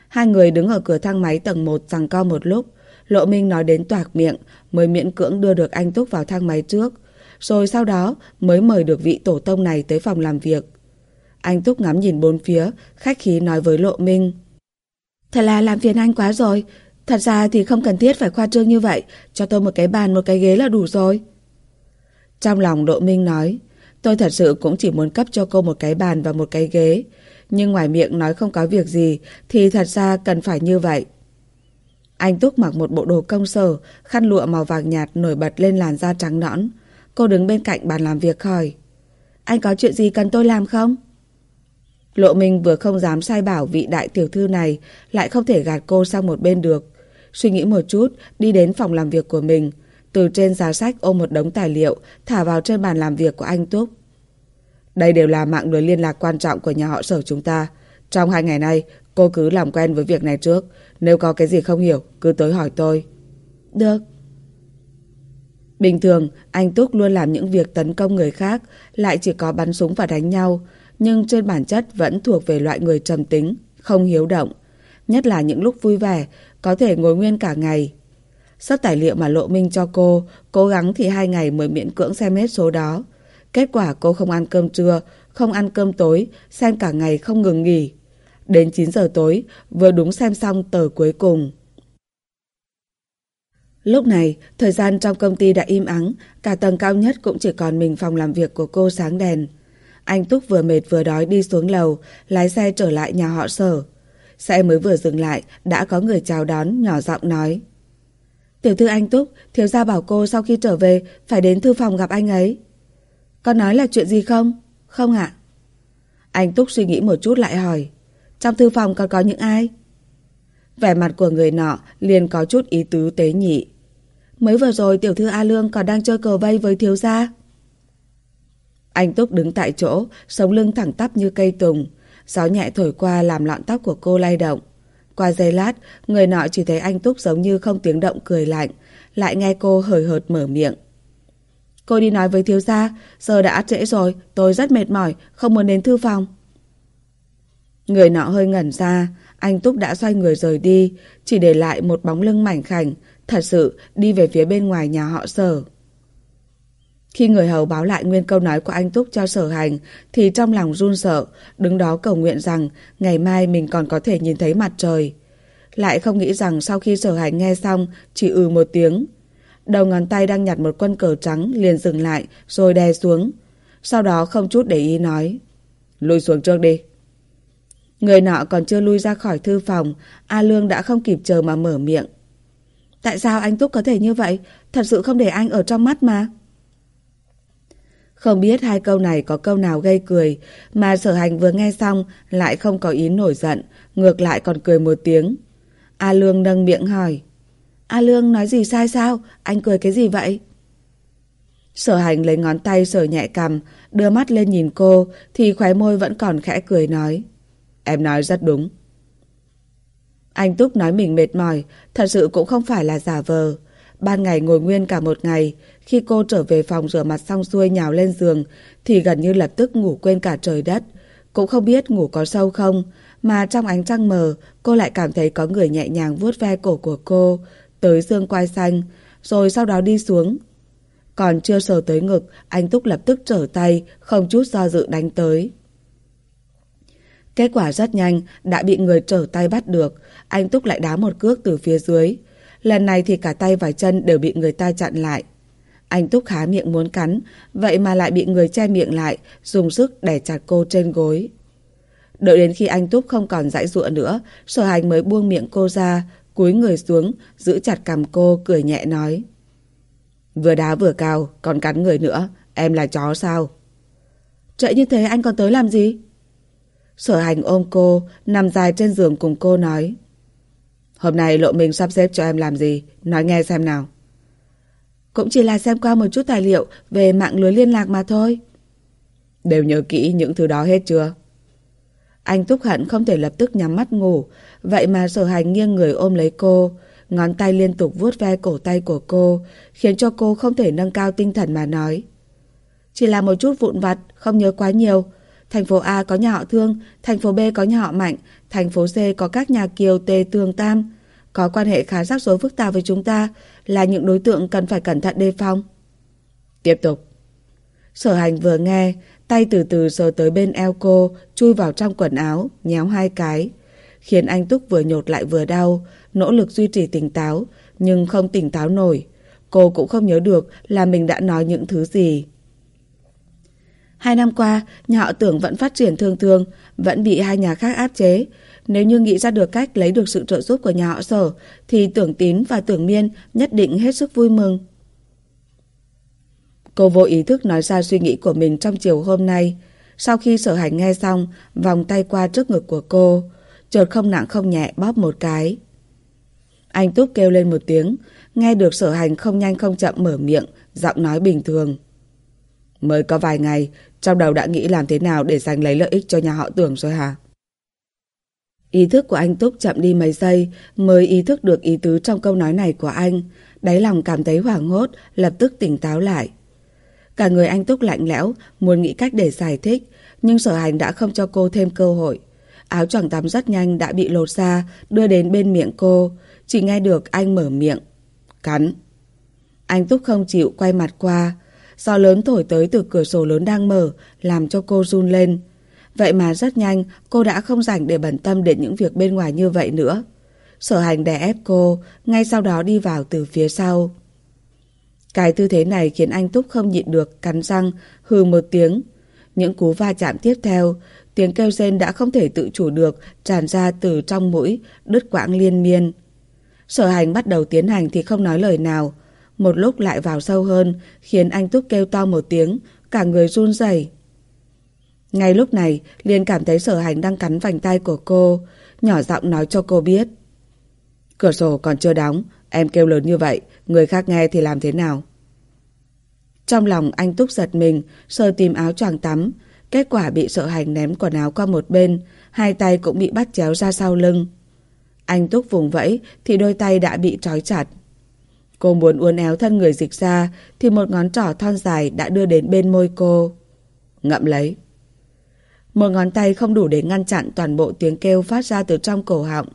Hai người đứng ở cửa thang máy tầng 1 rằng co một lúc. Lộ Minh nói đến toạc miệng, mới miễn cưỡng đưa được anh Túc vào thang máy trước. Rồi sau đó mới mời được vị tổ tông này tới phòng làm việc. Anh Túc ngắm nhìn bốn phía, khách khí nói với Lộ Minh. Thật là làm phiền anh quá rồi. Thật ra thì không cần thiết phải khoa trương như vậy. Cho tôi một cái bàn, một cái ghế là đủ rồi. Trong lòng Lộ Minh nói, tôi thật sự cũng chỉ muốn cấp cho cô một cái bàn và một cái ghế. Nhưng ngoài miệng nói không có việc gì thì thật ra cần phải như vậy. Anh Túc mặc một bộ đồ công sở, khăn lụa màu vàng nhạt nổi bật lên làn da trắng nõn. Cô đứng bên cạnh bàn làm việc hỏi. Anh có chuyện gì cần tôi làm không? Lộ Minh vừa không dám sai bảo vị đại tiểu thư này, lại không thể gạt cô sang một bên được. Suy nghĩ một chút, đi đến phòng làm việc của mình. Từ trên giá sách ôm một đống tài liệu, thả vào trên bàn làm việc của anh Túc. Đây đều là mạng lưới liên lạc quan trọng của nhà họ sở chúng ta. Trong hai ngày nay, cô cứ làm quen với việc này trước. Nếu có cái gì không hiểu, cứ tới hỏi tôi. Được. Bình thường, anh Túc luôn làm những việc tấn công người khác, lại chỉ có bắn súng và đánh nhau nhưng trên bản chất vẫn thuộc về loại người trầm tính, không hiếu động. Nhất là những lúc vui vẻ, có thể ngồi nguyên cả ngày. Sắp tài liệu mà Lộ Minh cho cô, cố gắng thì hai ngày mới miễn cưỡng xem hết số đó. Kết quả cô không ăn cơm trưa, không ăn cơm tối, xem cả ngày không ngừng nghỉ. Đến 9 giờ tối, vừa đúng xem xong tờ cuối cùng. Lúc này, thời gian trong công ty đã im ắng, cả tầng cao nhất cũng chỉ còn mình phòng làm việc của cô sáng đèn. Anh Túc vừa mệt vừa đói đi xuống lầu, lái xe trở lại nhà họ sở. Xe mới vừa dừng lại, đã có người chào đón, nhỏ giọng nói. Tiểu thư anh Túc, thiếu gia bảo cô sau khi trở về phải đến thư phòng gặp anh ấy. Con nói là chuyện gì không? Không ạ. Anh Túc suy nghĩ một chút lại hỏi. Trong thư phòng còn có những ai? Vẻ mặt của người nọ liền có chút ý tứ tế nhị. Mới vừa rồi tiểu thư A Lương còn đang chơi cờ vây với thiếu gia. Anh Túc đứng tại chỗ, sống lưng thẳng tắp như cây tùng. Gió nhẹ thổi qua làm lọn tóc của cô lay động. Qua giây lát, người nọ chỉ thấy anh Túc giống như không tiếng động cười lạnh, lại nghe cô hời hợt mở miệng. Cô đi nói với thiếu gia, giờ đã trễ rồi, tôi rất mệt mỏi, không muốn đến thư phòng. Người nọ hơi ngẩn ra, anh Túc đã xoay người rời đi, chỉ để lại một bóng lưng mảnh khảnh, thật sự đi về phía bên ngoài nhà họ sở. Khi người hầu báo lại nguyên câu nói của anh Túc cho sở hành thì trong lòng run sợ, đứng đó cầu nguyện rằng ngày mai mình còn có thể nhìn thấy mặt trời. Lại không nghĩ rằng sau khi sở hành nghe xong chỉ ừ một tiếng. Đầu ngón tay đang nhặt một quân cờ trắng liền dừng lại rồi đè xuống. Sau đó không chút để ý nói lùi xuống trước đi. Người nọ còn chưa lui ra khỏi thư phòng A Lương đã không kịp chờ mà mở miệng. Tại sao anh Túc có thể như vậy? Thật sự không để anh ở trong mắt mà. Không biết hai câu này có câu nào gây cười, mà sở hành vừa nghe xong lại không có ý nổi giận, ngược lại còn cười một tiếng. A Lương nâng miệng hỏi. A Lương nói gì sai sao? Anh cười cái gì vậy? Sở hành lấy ngón tay sờ nhẹ cầm, đưa mắt lên nhìn cô, thì khóe môi vẫn còn khẽ cười nói. Em nói rất đúng. Anh Túc nói mình mệt mỏi, thật sự cũng không phải là giả vờ. Ban ngày ngồi nguyên cả một ngày, khi cô trở về phòng rửa mặt xong xuôi nhào lên giường, thì gần như lập tức ngủ quên cả trời đất. Cũng không biết ngủ có sâu không, mà trong ánh trăng mờ, cô lại cảm thấy có người nhẹ nhàng vuốt ve cổ của cô, tới xương quai xanh, rồi sau đó đi xuống. Còn chưa sờ tới ngực, anh Túc lập tức trở tay, không chút do dự đánh tới. Kết quả rất nhanh, đã bị người trở tay bắt được, anh Túc lại đá một cước từ phía dưới. Lần này thì cả tay và chân đều bị người ta chặn lại. Anh Túc há miệng muốn cắn, vậy mà lại bị người che miệng lại, dùng sức đè chặt cô trên gối. Đợi đến khi anh Túc không còn dãy dụa nữa, sở hành mới buông miệng cô ra, cúi người xuống, giữ chặt cầm cô, cười nhẹ nói. Vừa đá vừa cao, còn cắn người nữa, em là chó sao? Chạy như thế anh còn tới làm gì? Sở hành ôm cô, nằm dài trên giường cùng cô nói. Hôm nay lộ mình sắp xếp cho em làm gì, nói nghe xem nào. Cũng chỉ là xem qua một chút tài liệu về mạng lưới liên lạc mà thôi. Đều nhớ kỹ những thứ đó hết chưa? Anh Túc Hận không thể lập tức nhắm mắt ngủ, vậy mà sở hành nghiêng người ôm lấy cô, ngón tay liên tục vuốt ve cổ tay của cô, khiến cho cô không thể nâng cao tinh thần mà nói. Chỉ là một chút vụn vặt, không nhớ quá nhiều. Thành phố A có nhà họ Thương, thành phố B có nhà họ Mạnh, thành phố C có các nhà kiều tề tường tam. Có quan hệ khá rắc rối phức tạp với chúng ta, là những đối tượng cần phải cẩn thận đề phòng. Tiếp tục. Sở hành vừa nghe, tay từ từ sờ tới bên eo cô, chui vào trong quần áo, nhéo hai cái. Khiến anh Túc vừa nhột lại vừa đau, nỗ lực duy trì tỉnh táo, nhưng không tỉnh táo nổi. Cô cũng không nhớ được là mình đã nói những thứ gì. Hai năm qua, nhà họ tưởng vẫn phát triển thương thương, vẫn bị hai nhà khác áp chế. Nếu như nghĩ ra được cách lấy được sự trợ giúp của nhà họ sở, thì tưởng tín và tưởng miên nhất định hết sức vui mừng. Cô vô ý thức nói ra suy nghĩ của mình trong chiều hôm nay. Sau khi sở hành nghe xong, vòng tay qua trước ngực của cô, chợt không nặng không nhẹ bóp một cái. Anh Túc kêu lên một tiếng, nghe được sở hành không nhanh không chậm mở miệng, giọng nói bình thường. Mới có vài ngày, trong đầu đã nghĩ làm thế nào để giành lấy lợi ích cho nhà họ tưởng rồi hả? Ý thức của anh Túc chậm đi mấy giây mới ý thức được ý tứ trong câu nói này của anh. Đáy lòng cảm thấy hoảng hốt, lập tức tỉnh táo lại. Cả người anh Túc lạnh lẽo, muốn nghĩ cách để giải thích, nhưng sở hành đã không cho cô thêm cơ hội. Áo choàng tắm rất nhanh đã bị lột ra, đưa đến bên miệng cô. Chỉ nghe được anh mở miệng. Cắn. Anh Túc không chịu quay mặt qua. Gió lớn thổi tới từ cửa sổ lớn đang mở, làm cho cô run lên. Vậy mà rất nhanh, cô đã không rảnh để bận tâm đến những việc bên ngoài như vậy nữa. Sở hành đè ép cô, ngay sau đó đi vào từ phía sau. Cái tư thế này khiến anh Túc không nhịn được, cắn răng, hừ một tiếng. Những cú va chạm tiếp theo, tiếng kêu rên đã không thể tự chủ được, tràn ra từ trong mũi, đứt quãng liên miên. Sở hành bắt đầu tiến hành thì không nói lời nào. Một lúc lại vào sâu hơn, khiến anh Túc kêu to một tiếng, cả người run rẩy. Ngay lúc này, liền cảm thấy sở hành đang cắn vành tay của cô, nhỏ giọng nói cho cô biết. Cửa sổ còn chưa đóng, em kêu lớn như vậy, người khác nghe thì làm thế nào? Trong lòng anh Túc giật mình, sơ tìm áo choàng tắm. Kết quả bị sợ hành ném quần áo qua một bên, hai tay cũng bị bắt chéo ra sau lưng. Anh Túc vùng vẫy thì đôi tay đã bị trói chặt. Cô muốn uốn éo thân người dịch ra thì một ngón trỏ thon dài đã đưa đến bên môi cô. Ngậm lấy. Một ngón tay không đủ để ngăn chặn toàn bộ tiếng kêu phát ra từ trong cổ họng.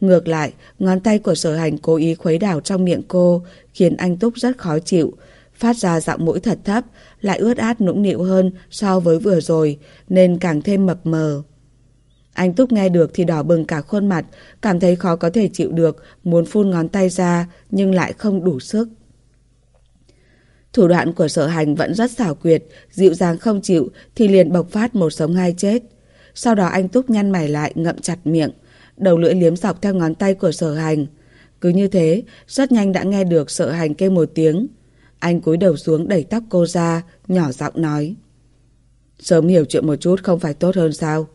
Ngược lại, ngón tay của sở hành cố ý khuấy đảo trong miệng cô, khiến anh Túc rất khó chịu. Phát ra giọng mũi thật thấp, lại ướt át nũng nịu hơn so với vừa rồi, nên càng thêm mập mờ. Anh Túc nghe được thì đỏ bừng cả khuôn mặt, cảm thấy khó có thể chịu được, muốn phun ngón tay ra, nhưng lại không đủ sức. Thủ đoạn của sở hành vẫn rất xảo quyệt, dịu dàng không chịu thì liền bộc phát một sống hai chết. Sau đó anh Túc nhăn mày lại ngậm chặt miệng, đầu lưỡi liếm dọc theo ngón tay của sở hành. Cứ như thế, rất nhanh đã nghe được sở hành kêu một tiếng. Anh cúi đầu xuống đẩy tóc cô ra, nhỏ giọng nói. Sớm hiểu chuyện một chút không phải tốt hơn sao?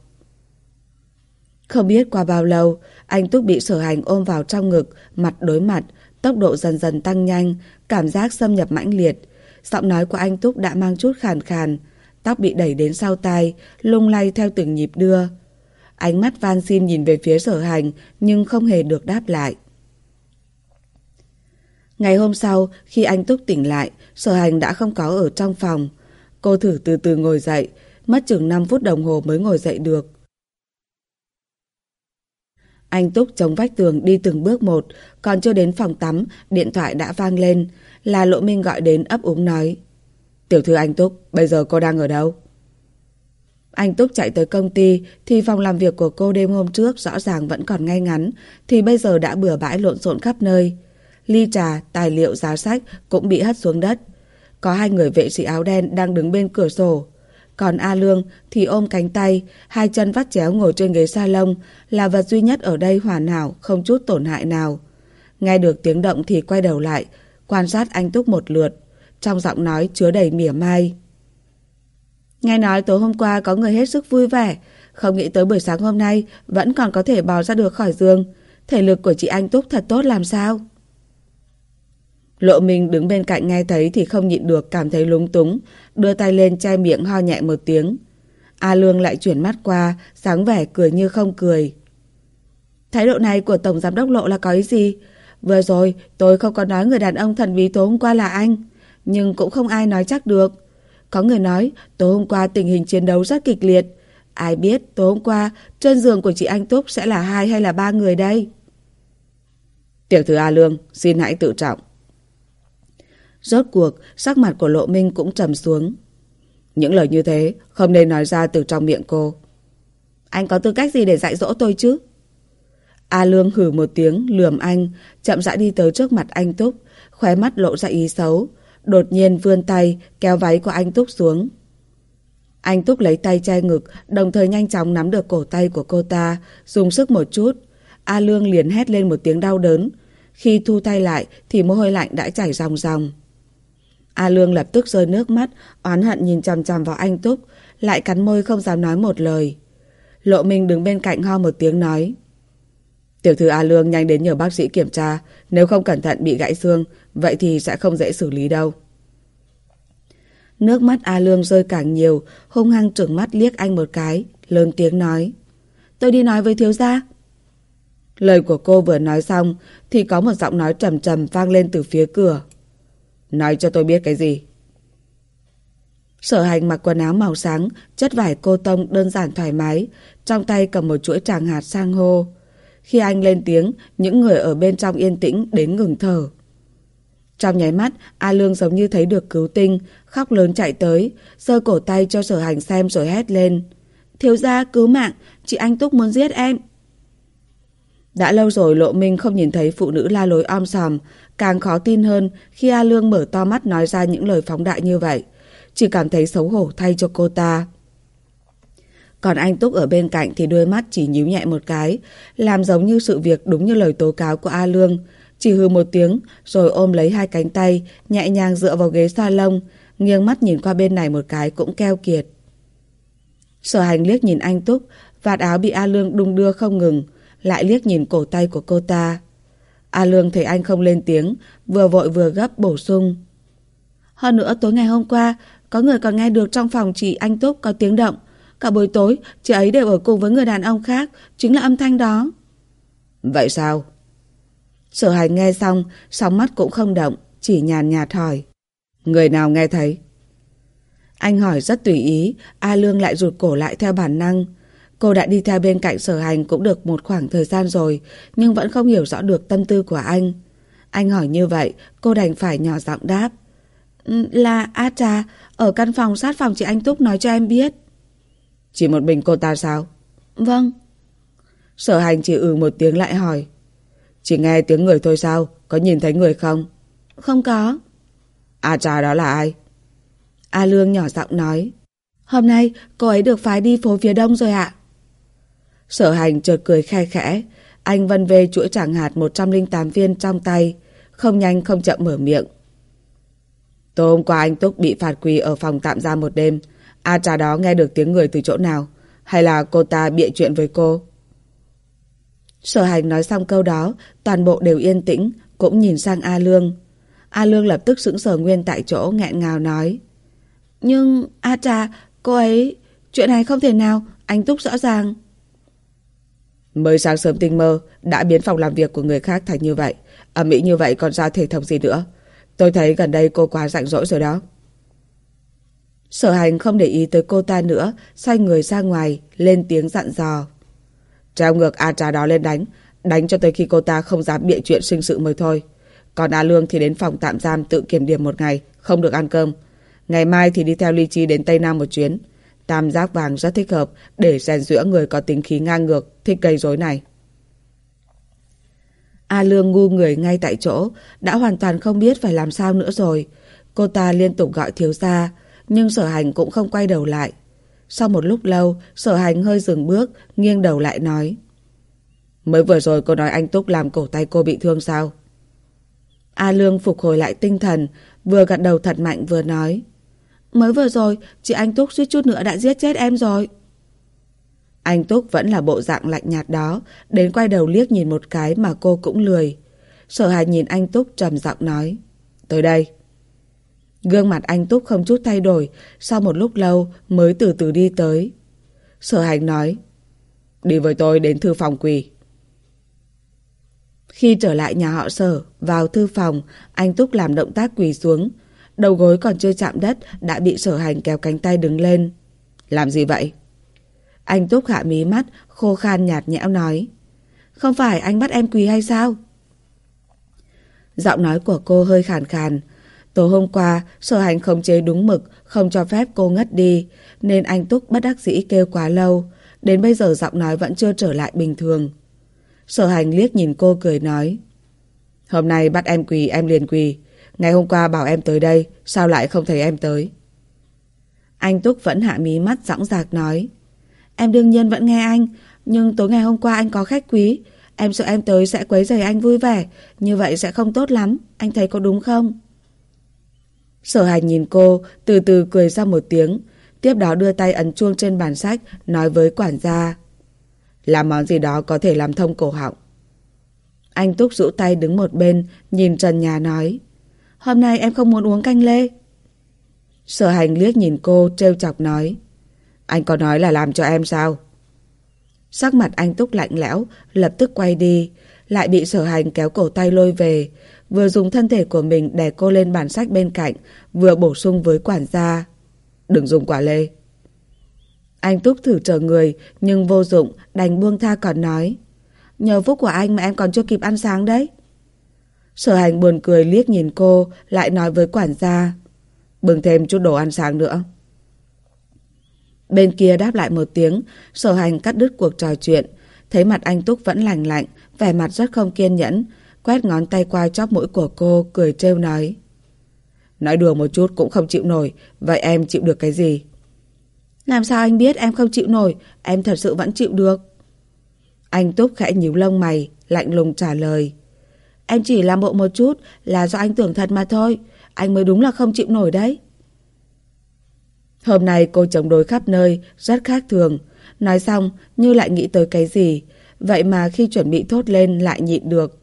Không biết qua bao lâu, anh Túc bị sở hành ôm vào trong ngực, mặt đối mặt, tốc độ dần dần tăng nhanh, cảm giác xâm nhập mãnh liệt. Giọng nói của anh Túc đã mang chút khàn khàn, tóc bị đẩy đến sau tai, lung lay theo từng nhịp đưa. Ánh mắt van xin nhìn về phía sở hành, nhưng không hề được đáp lại. Ngày hôm sau, khi anh Túc tỉnh lại, sở hành đã không có ở trong phòng. Cô thử từ từ ngồi dậy, mất chừng 5 phút đồng hồ mới ngồi dậy được. Anh Túc chống vách tường đi từng bước một, còn chưa đến phòng tắm, điện thoại đã vang lên. Là Lộ Minh gọi đến ấp úng nói. Tiểu thư anh Túc, bây giờ cô đang ở đâu? Anh Túc chạy tới công ty thì phòng làm việc của cô đêm hôm trước rõ ràng vẫn còn ngay ngắn thì bây giờ đã bừa bãi lộn xộn khắp nơi. Ly trà, tài liệu, giá sách cũng bị hất xuống đất. Có hai người vệ sĩ áo đen đang đứng bên cửa sổ. Còn A Lương thì ôm cánh tay, hai chân vắt chéo ngồi trên ghế salon là vật duy nhất ở đây hoàn hảo, không chút tổn hại nào. Nghe được tiếng động thì quay đầu lại, quan sát anh Túc một lượt, trong giọng nói chứa đầy mỉa mai. Nghe nói tối hôm qua có người hết sức vui vẻ, không nghĩ tới buổi sáng hôm nay vẫn còn có thể bò ra được khỏi giường. Thể lực của chị Anh Túc thật tốt làm sao? Lộ Minh đứng bên cạnh nghe thấy thì không nhịn được cảm thấy lúng túng, đưa tay lên che miệng ho nhẹ một tiếng. A Lương lại chuyển mắt qua, sáng vẻ cười như không cười. Thái độ này của Tổng Giám đốc Lộ là có ý gì? Vừa rồi tôi không có nói người đàn ông thần bí tối hôm qua là anh, nhưng cũng không ai nói chắc được. Có người nói tối hôm qua tình hình chiến đấu rất kịch liệt. Ai biết tối hôm qua trên giường của chị Anh Túc sẽ là hai hay là ba người đây? Tiểu thư A Lương, xin hãy tự trọng. Rốt cuộc, sắc mặt của Lộ Minh cũng trầm xuống. Những lời như thế không nên nói ra từ trong miệng cô. Anh có tư cách gì để dạy dỗ tôi chứ? A Lương hử một tiếng, lườm anh, chậm rãi đi tới trước mặt anh Túc, khóe mắt lộ ra ý xấu, đột nhiên vươn tay, kéo váy của anh Túc xuống. Anh Túc lấy tay che ngực, đồng thời nhanh chóng nắm được cổ tay của cô ta, dùng sức một chút. A Lương liền hét lên một tiếng đau đớn. Khi thu tay lại thì mồ hôi lạnh đã chảy ròng ròng. A Lương lập tức rơi nước mắt, oán hận nhìn chằm chằm vào anh Túc, lại cắn môi không dám nói một lời. Lộ Minh đứng bên cạnh ho một tiếng nói. Tiểu thư A Lương nhanh đến nhờ bác sĩ kiểm tra, nếu không cẩn thận bị gãy xương, vậy thì sẽ không dễ xử lý đâu. Nước mắt A Lương rơi càng nhiều, hung hăng trừng mắt liếc anh một cái, lớn tiếng nói. Tôi đi nói với thiếu gia. Lời của cô vừa nói xong thì có một giọng nói trầm trầm vang lên từ phía cửa. Nói cho tôi biết cái gì? Sở hành mặc quần áo màu sáng, chất vải cô tông đơn giản thoải mái, trong tay cầm một chuỗi tràng hạt sang hô. Khi anh lên tiếng, những người ở bên trong yên tĩnh đến ngừng thở. Trong nháy mắt, A Lương giống như thấy được cứu tinh, khóc lớn chạy tới, giơ cổ tay cho sở hành xem rồi hét lên. Thiếu gia cứu mạng, chị Anh Túc muốn giết em. Đã lâu rồi Lộ Minh không nhìn thấy phụ nữ la lối om sòm, càng khó tin hơn khi A Lương mở to mắt nói ra những lời phóng đại như vậy. Chỉ cảm thấy xấu hổ thay cho cô ta. Còn anh Túc ở bên cạnh thì đôi mắt chỉ nhíu nhẹ một cái, làm giống như sự việc đúng như lời tố cáo của A Lương. Chỉ hư một tiếng, rồi ôm lấy hai cánh tay, nhẹ nhàng dựa vào ghế salon, nghiêng mắt nhìn qua bên này một cái cũng keo kiệt. Sở hành liếc nhìn anh Túc, vạt áo bị A Lương đung đưa không ngừng, lại liếc nhìn cổ tay của cô ta. A Lương thấy anh không lên tiếng, vừa vội vừa gấp bổ sung. Hơn nữa tối ngày hôm qua, có người còn nghe được trong phòng chị anh Túc có tiếng động. Cả buổi tối, chị ấy đều ở cùng với người đàn ông khác, chính là âm thanh đó. Vậy sao? Sở hành nghe xong, sóng mắt cũng không động, chỉ nhàn nhạt hỏi. Người nào nghe thấy? Anh hỏi rất tùy ý, A Lương lại rụt cổ lại theo bản năng. Cô đã đi theo bên cạnh sở hành cũng được một khoảng thời gian rồi, nhưng vẫn không hiểu rõ được tâm tư của anh. Anh hỏi như vậy, cô đành phải nhỏ giọng đáp. Ừ, là A Trà, ở căn phòng sát phòng chị anh Túc nói cho em biết. Chỉ một mình cô ta sao? Vâng. Sở hành chỉ ừ một tiếng lại hỏi. Chỉ nghe tiếng người thôi sao? Có nhìn thấy người không? Không có. A Trà đó là ai? A Lương nhỏ giọng nói. Hôm nay cô ấy được phái đi phố phía đông rồi ạ. Sở hành chợt cười khe khẽ. Anh vân về chuỗi tràng hạt 108 viên trong tay. Không nhanh không chậm mở miệng. Tối hôm qua anh Túc bị phạt quỳ ở phòng tạm giam một đêm. A trà đó nghe được tiếng người từ chỗ nào? Hay là cô ta bịa chuyện với cô? Sở hành nói xong câu đó, toàn bộ đều yên tĩnh, cũng nhìn sang A Lương. A Lương lập tức sững sờ nguyên tại chỗ nghẹn ngào nói. Nhưng, A trà, cô ấy... Chuyện này không thể nào, anh Túc rõ ràng. Mới sáng sớm tinh mơ, đã biến phòng làm việc của người khác thành như vậy. Ở Mỹ như vậy còn ra thể thống gì nữa. Tôi thấy gần đây cô quá rảnh rỗi rồi đó. Sở hành không để ý tới cô ta nữa, xoay người ra ngoài, lên tiếng dặn dò. Treo ngược A trà đó lên đánh, đánh cho tới khi cô ta không dám bịa chuyện sinh sự mới thôi. Còn A Lương thì đến phòng tạm giam tự kiểm điểm một ngày, không được ăn cơm. Ngày mai thì đi theo Ly Chi đến Tây Nam một chuyến. Tam giác vàng rất thích hợp để rèn giữa người có tính khí ngang ngược, thích gây rối này. A Lương ngu người ngay tại chỗ, đã hoàn toàn không biết phải làm sao nữa rồi. Cô ta liên tục gọi thiếu gia, nhưng sở hành cũng không quay đầu lại. Sau một lúc lâu, sở hành hơi dừng bước, nghiêng đầu lại nói. Mới vừa rồi cô nói anh Túc làm cổ tay cô bị thương sao? A Lương phục hồi lại tinh thần, vừa gật đầu thật mạnh vừa nói. Mới vừa rồi, chị anh Túc suýt chút nữa đã giết chết em rồi. Anh Túc vẫn là bộ dạng lạnh nhạt đó, đến quay đầu liếc nhìn một cái mà cô cũng lười. Sở hài nhìn anh Túc trầm giọng nói. Tới đây. Gương mặt anh Túc không chút thay đổi, sau một lúc lâu mới từ từ đi tới. Sở hành nói. Đi với tôi đến thư phòng quỳ. Khi trở lại nhà họ sở, vào thư phòng, anh Túc làm động tác quỳ xuống. Đầu gối còn chưa chạm đất đã bị sở hành kéo cánh tay đứng lên. Làm gì vậy? Anh Túc hạ mí mắt, khô khan nhạt nhẽo nói. Không phải anh bắt em quỳ hay sao? Giọng nói của cô hơi khàn khàn. Tối hôm qua, sở hành không chế đúng mực, không cho phép cô ngất đi, nên anh Túc bất đắc dĩ kêu quá lâu. Đến bây giờ giọng nói vẫn chưa trở lại bình thường. Sở hành liếc nhìn cô cười nói. Hôm nay bắt em quỳ, em liền quỳ. Ngày hôm qua bảo em tới đây, sao lại không thấy em tới? Anh Túc vẫn hạ mí mắt dõng dạc nói. Em đương nhiên vẫn nghe anh, nhưng tối ngày hôm qua anh có khách quý. Em sợ em tới sẽ quấy rầy anh vui vẻ, như vậy sẽ không tốt lắm, anh thấy có đúng không? Sở hành nhìn cô, từ từ cười ra một tiếng, tiếp đó đưa tay ấn chuông trên bàn sách, nói với quản gia. Làm món gì đó có thể làm thông cổ họng. Anh Túc rũ tay đứng một bên, nhìn trần nhà nói. Hôm nay em không muốn uống canh lê. Sở hành liếc nhìn cô, trêu chọc nói. Anh có nói là làm cho em sao? Sắc mặt anh Túc lạnh lẽo, lập tức quay đi, lại bị sở hành kéo cổ tay lôi về, vừa dùng thân thể của mình đè cô lên bàn sách bên cạnh, vừa bổ sung với quản gia. Đừng dùng quả lê. Anh Túc thử chờ người, nhưng vô dụng, đành buông tha còn nói. Nhờ phúc của anh mà em còn chưa kịp ăn sáng đấy. Sở hành buồn cười liếc nhìn cô, lại nói với quản gia. Bừng thêm chút đồ ăn sáng nữa. Bên kia đáp lại một tiếng, sở hành cắt đứt cuộc trò chuyện. Thấy mặt anh Túc vẫn lành lạnh, vẻ mặt rất không kiên nhẫn. Quét ngón tay qua chóp mũi của cô, cười trêu nói. Nói đùa một chút cũng không chịu nổi, vậy em chịu được cái gì? Làm sao anh biết em không chịu nổi, em thật sự vẫn chịu được. Anh Túc khẽ nhíu lông mày, lạnh lùng trả lời. Em chỉ làm bộ một chút là do anh tưởng thật mà thôi, anh mới đúng là không chịu nổi đấy. Hôm nay cô chống đối khắp nơi, rất khác thường. Nói xong, như lại nghĩ tới cái gì. Vậy mà khi chuẩn bị thốt lên lại nhịn được.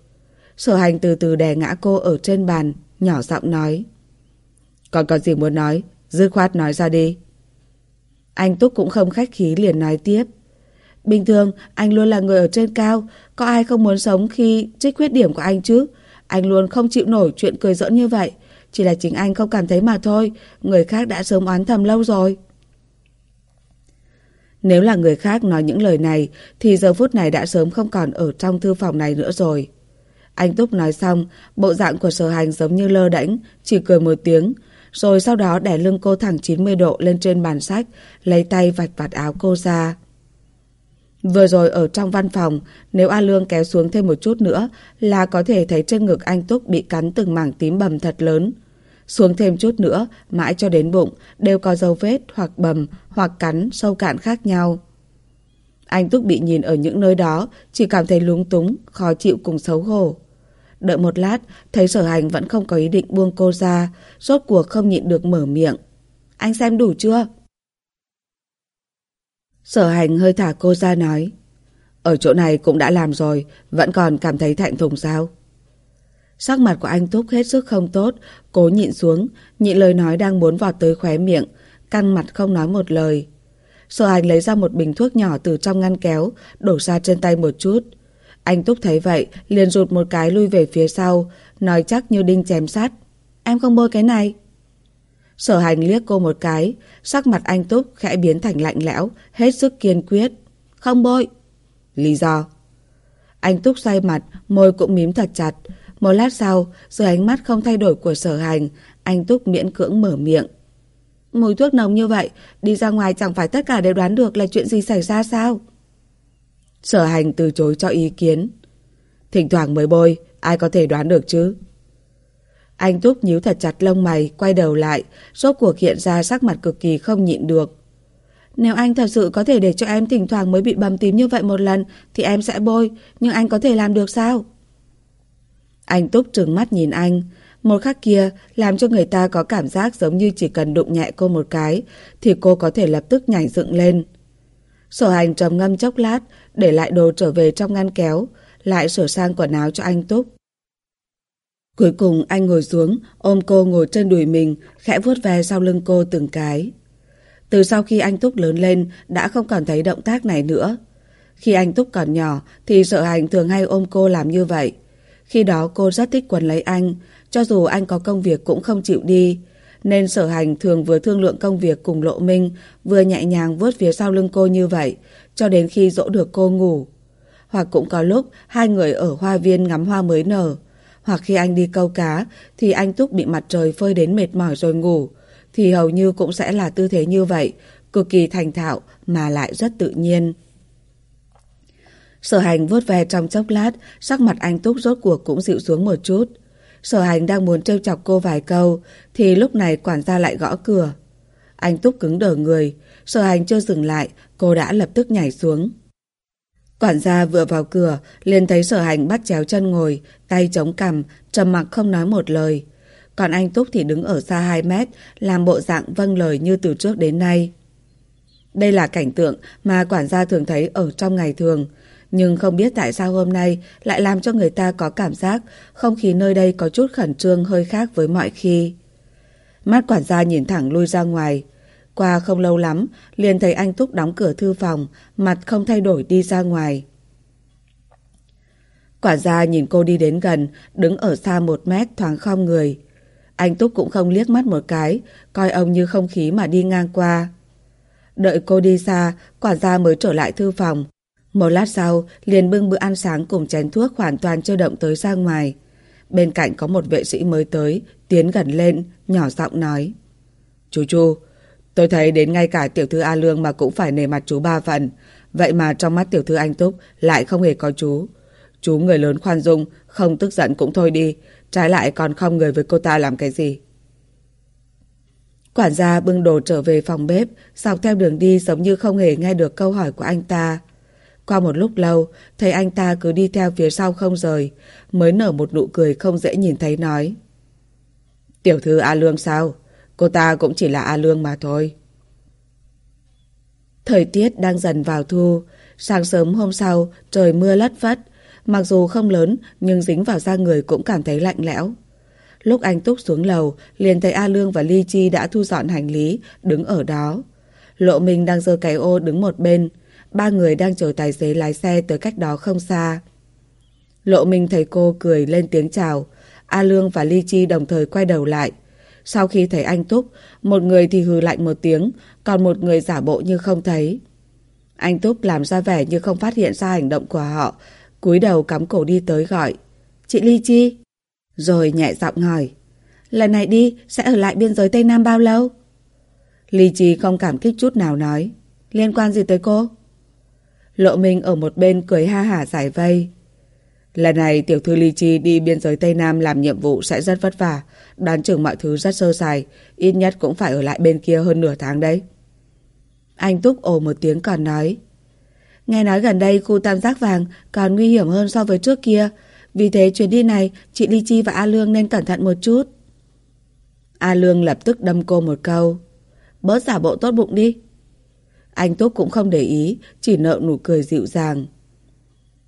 Sở hành từ từ đè ngã cô ở trên bàn, nhỏ giọng nói. Còn có gì muốn nói, dư khoát nói ra đi. Anh Túc cũng không khách khí liền nói tiếp. Bình thường, anh luôn là người ở trên cao. Có ai không muốn sống khi trích khuyết điểm của anh chứ? Anh luôn không chịu nổi chuyện cười giỡn như vậy. chỉ là chính anh không cảm thấy mà thôi, người khác đã sớm oán thầm lâu rồi. Nếu là người khác nói những lời này thì giờ phút này đã sớm không còn ở trong thư phòng này nữa rồi. Anh Túc nói xong, bộ dạng của sở hành giống như lơ đễnh, chỉ cười một tiếng, rồi sau đó đè lưng cô thẳng 90 độ lên trên bàn sách, lấy tay vạch vạt áo cô ra. Vừa rồi ở trong văn phòng, nếu A Lương kéo xuống thêm một chút nữa là có thể thấy trên ngực anh Túc bị cắn từng mảng tím bầm thật lớn. Xuống thêm chút nữa, mãi cho đến bụng, đều có dấu vết hoặc bầm hoặc cắn sâu cạn khác nhau. Anh Túc bị nhìn ở những nơi đó, chỉ cảm thấy lúng túng, khó chịu cùng xấu hổ. Đợi một lát, thấy sở hành vẫn không có ý định buông cô ra, rốt cuộc không nhịn được mở miệng. Anh xem đủ chưa? Sở hành hơi thả cô ra nói. Ở chỗ này cũng đã làm rồi, vẫn còn cảm thấy thạnh thùng sao? Sắc mặt của anh Túc hết sức không tốt, cố nhịn xuống, nhịn lời nói đang muốn vọt tới khóe miệng, căng mặt không nói một lời. Sở hành lấy ra một bình thuốc nhỏ từ trong ngăn kéo, đổ ra trên tay một chút. Anh Túc thấy vậy, liền rụt một cái lui về phía sau, nói chắc như đinh chém sắt. Em không bôi cái này. Sở hành liếc cô một cái, sắc mặt anh Túc khẽ biến thành lạnh lẽo, hết sức kiên quyết. Không bôi. Lý do? Anh Túc xoay mặt, môi cũng mím thật chặt. Một lát sau, dưới ánh mắt không thay đổi của sở hành, anh Túc miễn cưỡng mở miệng. Mùi thuốc nồng như vậy, đi ra ngoài chẳng phải tất cả đều đoán được là chuyện gì xảy ra sao? Sở hành từ chối cho ý kiến. Thỉnh thoảng mới bôi, ai có thể đoán được chứ? Anh Túc nhíu thật chặt lông mày, quay đầu lại, rốt cuộc hiện ra sắc mặt cực kỳ không nhịn được. Nếu anh thật sự có thể để cho em thỉnh thoảng mới bị bầm tím như vậy một lần, thì em sẽ bôi, nhưng anh có thể làm được sao? Anh Túc trừng mắt nhìn anh, một khắc kia làm cho người ta có cảm giác giống như chỉ cần đụng nhẹ cô một cái, thì cô có thể lập tức nhảy dựng lên. Sở hành trầm ngâm chốc lát, để lại đồ trở về trong ngăn kéo, lại sửa sang quần áo cho anh Túc. Cuối cùng anh ngồi xuống, ôm cô ngồi trên đùi mình, khẽ vuốt ve sau lưng cô từng cái. Từ sau khi anh Túc lớn lên, đã không còn thấy động tác này nữa. Khi anh Túc còn nhỏ, thì sợ hành thường hay ôm cô làm như vậy. Khi đó cô rất thích quần lấy anh, cho dù anh có công việc cũng không chịu đi. Nên sở hành thường vừa thương lượng công việc cùng Lộ Minh, vừa nhẹ nhàng vuốt phía sau lưng cô như vậy, cho đến khi dỗ được cô ngủ. Hoặc cũng có lúc hai người ở hoa viên ngắm hoa mới nở. Hoặc khi anh đi câu cá thì anh Túc bị mặt trời phơi đến mệt mỏi rồi ngủ. Thì hầu như cũng sẽ là tư thế như vậy, cực kỳ thành thạo mà lại rất tự nhiên. Sở hành vuốt ve trong chốc lát, sắc mặt anh Túc rốt cuộc cũng dịu xuống một chút. Sở hành đang muốn trêu chọc cô vài câu, thì lúc này quản gia lại gõ cửa. Anh Túc cứng đờ người, sở hành chưa dừng lại, cô đã lập tức nhảy xuống. Quản gia vừa vào cửa, liền thấy sở hành bắt chéo chân ngồi, tay chống cằm, trầm mặc không nói một lời. Còn anh Túc thì đứng ở xa 2 mét, làm bộ dạng vâng lời như từ trước đến nay. Đây là cảnh tượng mà quản gia thường thấy ở trong ngày thường, nhưng không biết tại sao hôm nay lại làm cho người ta có cảm giác không khí nơi đây có chút khẩn trương hơi khác với mọi khi. Mắt quản gia nhìn thẳng lui ra ngoài. Qua không lâu lắm, liền thấy anh Túc đóng cửa thư phòng, mặt không thay đổi đi ra ngoài. quả ra nhìn cô đi đến gần, đứng ở xa một mét thoáng không người. Anh Túc cũng không liếc mắt một cái, coi ông như không khí mà đi ngang qua. Đợi cô đi xa, quả ra mới trở lại thư phòng, một lát sau, liền bưng bữa ăn sáng cùng chén thuốc hoàn toàn chưa động tới ra ngoài. Bên cạnh có một vệ sĩ mới tới, tiến gần lên, nhỏ giọng nói. Chú chú, tôi thấy đến ngay cả tiểu thư A Lương mà cũng phải nề mặt chú ba phần. Vậy mà trong mắt tiểu thư anh Túc lại không hề có chú. Chú người lớn khoan dung, không tức giận cũng thôi đi. Trái lại còn không người với cô ta làm cái gì. Quản gia bưng đồ trở về phòng bếp, dọc theo đường đi giống như không hề nghe được câu hỏi của anh ta. Qua một lúc lâu, thấy anh ta cứ đi theo phía sau không rời, mới nở một nụ cười không dễ nhìn thấy nói. Tiểu thư A Lương sao? Cô ta cũng chỉ là A Lương mà thôi. Thời tiết đang dần vào thu, sáng sớm hôm sau trời mưa lất phất, mặc dù không lớn nhưng dính vào da người cũng cảm thấy lạnh lẽo. Lúc anh Túc xuống lầu, liền thấy A Lương và Ly Chi đã thu dọn hành lý, đứng ở đó. Lộ Minh đang giơ cái ô đứng một bên, ba người đang chờ tài xế lái xe tới cách đó không xa. Lộ Minh thấy cô cười lên tiếng chào. A Lương và Ly Chi đồng thời quay đầu lại. Sau khi thấy anh Túc, một người thì hừ lạnh một tiếng, còn một người giả bộ như không thấy. Anh Túc làm ra vẻ như không phát hiện ra hành động của họ, cúi đầu cắm cổ đi tới gọi. Chị Ly Chi? Rồi nhẹ giọng hỏi. Lần này đi, sẽ ở lại biên giới Tây Nam bao lâu? Ly Chi không cảm kích chút nào nói. Liên quan gì tới cô? Lộ Minh ở một bên cười ha hả giải vây. Lần này tiểu thư Ly Chi đi biên giới Tây Nam làm nhiệm vụ sẽ rất vất vả. Đoán chừng mọi thứ rất sơ sài. Ít nhất cũng phải ở lại bên kia hơn nửa tháng đấy. Anh Túc ồ một tiếng còn nói. Nghe nói gần đây khu tam giác vàng còn nguy hiểm hơn so với trước kia. Vì thế chuyến đi này chị Ly Chi và A Lương nên cẩn thận một chút. A Lương lập tức đâm cô một câu. Bớt giả bộ tốt bụng đi. Anh Túc cũng không để ý, chỉ nợ nụ cười dịu dàng.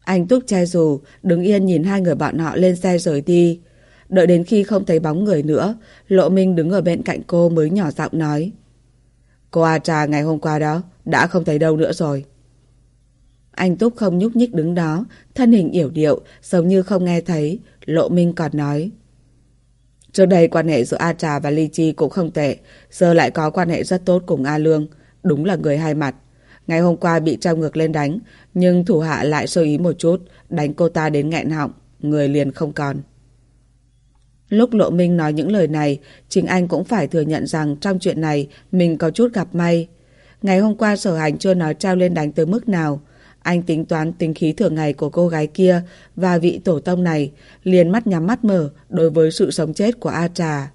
Anh Túc che dù, đứng yên nhìn hai người bọn họ lên xe rời đi. Đợi đến khi không thấy bóng người nữa, Lộ Minh đứng ở bên cạnh cô mới nhỏ giọng nói. Cô A Trà ngày hôm qua đó, đã không thấy đâu nữa rồi. Anh Túc không nhúc nhích đứng đó, thân hình yểu điệu, giống như không nghe thấy. Lộ Minh còn nói. Trước đây quan hệ giữa A Trà và Ly Chi cũng không tệ, giờ lại có quan hệ rất tốt cùng A Lương. Đúng là người hai mặt. Ngày hôm qua bị trao ngược lên đánh, nhưng thủ hạ lại sơ ý một chút, đánh cô ta đến nghẹn họng, người liền không còn. Lúc Lộ Minh nói những lời này, chính anh cũng phải thừa nhận rằng trong chuyện này mình có chút gặp may. Ngày hôm qua sở hành chưa nói trao lên đánh tới mức nào. Anh tính toán tính khí thường ngày của cô gái kia và vị tổ tông này, liền mắt nhắm mắt mở đối với sự sống chết của A Trà.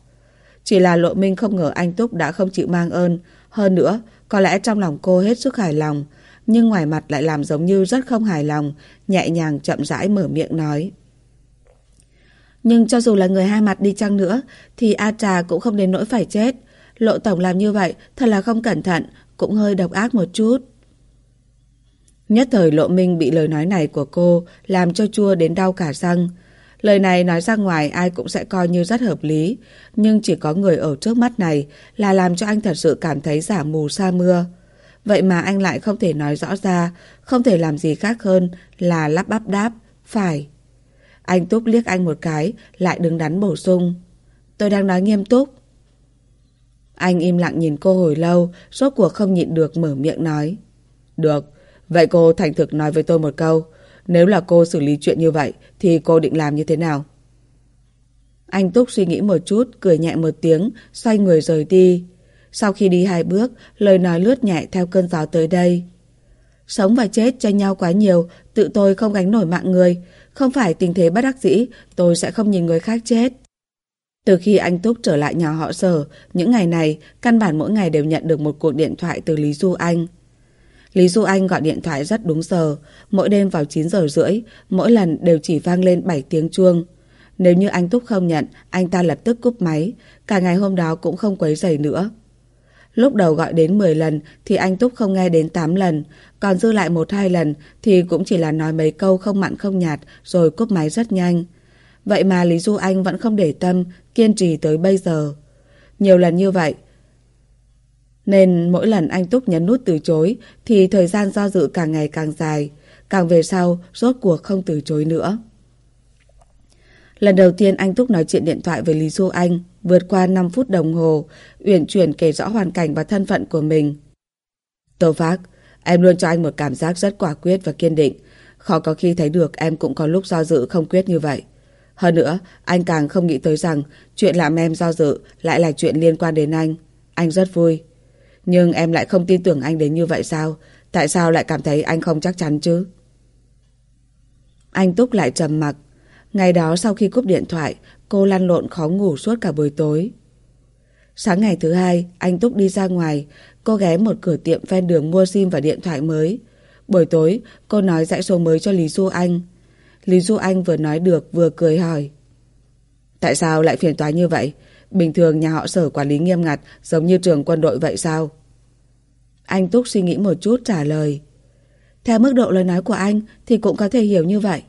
Chỉ là Lộ Minh không ngờ anh Túc đã không chịu mang ơn. Hơn nữa, có lẽ trong lòng cô hết sức hài lòng, nhưng ngoài mặt lại làm giống như rất không hài lòng, nhẹ nhàng chậm rãi mở miệng nói. Nhưng cho dù là người hai mặt đi chăng nữa, thì A Trà cũng không đến nỗi phải chết. Lộ Tổng làm như vậy thật là không cẩn thận, cũng hơi độc ác một chút. Nhất thời Lộ Minh bị lời nói này của cô làm cho chua đến đau cả răng. Lời này nói ra ngoài ai cũng sẽ coi như rất hợp lý, nhưng chỉ có người ở trước mắt này là làm cho anh thật sự cảm thấy giả mù sa mưa. Vậy mà anh lại không thể nói rõ ra, không thể làm gì khác hơn là lắp bắp đáp, phải. Anh Túc liếc anh một cái, lại đứng đắn bổ sung. Tôi đang nói nghiêm túc. Anh im lặng nhìn cô hồi lâu, rốt cuộc không nhịn được mở miệng nói. Được, vậy cô thành thực nói với tôi một câu. Nếu là cô xử lý chuyện như vậy, thì cô định làm như thế nào? Anh Túc suy nghĩ một chút, cười nhẹ một tiếng, xoay người rời đi. Sau khi đi hai bước, lời nói lướt nhẹ theo cơn gió tới đây. Sống và chết tranh nhau quá nhiều, tự tôi không gánh nổi mạng người. Không phải tình thế bất đắc dĩ, tôi sẽ không nhìn người khác chết. Từ khi anh Túc trở lại nhà họ sở, những ngày này, căn bản mỗi ngày đều nhận được một cuộc điện thoại từ Lý Du Anh. Lý Du Anh gọi điện thoại rất đúng giờ, mỗi đêm vào 9 giờ rưỡi, mỗi lần đều chỉ vang lên 7 tiếng chuông. Nếu như anh Túc không nhận, anh ta lập tức cúp máy, cả ngày hôm đó cũng không quấy rầy nữa. Lúc đầu gọi đến 10 lần thì anh Túc không nghe đến 8 lần, còn dư lại một hai lần thì cũng chỉ là nói mấy câu không mặn không nhạt rồi cúp máy rất nhanh. Vậy mà Lý Du Anh vẫn không để tâm, kiên trì tới bây giờ. Nhiều lần như vậy, nên mỗi lần anh Túc nhấn nút từ chối thì thời gian do dự càng ngày càng dài. Càng về sau, rốt cuộc không từ chối nữa. Lần đầu tiên anh Túc nói chuyện điện thoại với Lý Du Anh, vượt qua 5 phút đồng hồ, uyển chuyển kể rõ hoàn cảnh và thân phận của mình. Tô Phác, em luôn cho anh một cảm giác rất quả quyết và kiên định. Khó có khi thấy được em cũng có lúc do dự không quyết như vậy. Hơn nữa, anh càng không nghĩ tới rằng chuyện làm em do dự lại là chuyện liên quan đến anh. Anh rất vui. Nhưng em lại không tin tưởng anh đến như vậy sao? Tại sao lại cảm thấy anh không chắc chắn chứ? Anh Túc lại trầm mặc. Ngày đó sau khi cúp điện thoại, cô lăn lộn khó ngủ suốt cả buổi tối. Sáng ngày thứ hai, anh Túc đi ra ngoài, cô ghé một cửa tiệm ven đường mua sim và điện thoại mới. Buổi tối, cô nói dãy số mới cho Lý Du Anh. Lý Du Anh vừa nói được vừa cười hỏi. Tại sao lại phiền toái như vậy? Bình thường nhà họ sở quản lý nghiêm ngặt giống như trường quân đội vậy sao? Anh Túc suy nghĩ một chút trả lời. Theo mức độ lời nói của anh thì cũng có thể hiểu như vậy.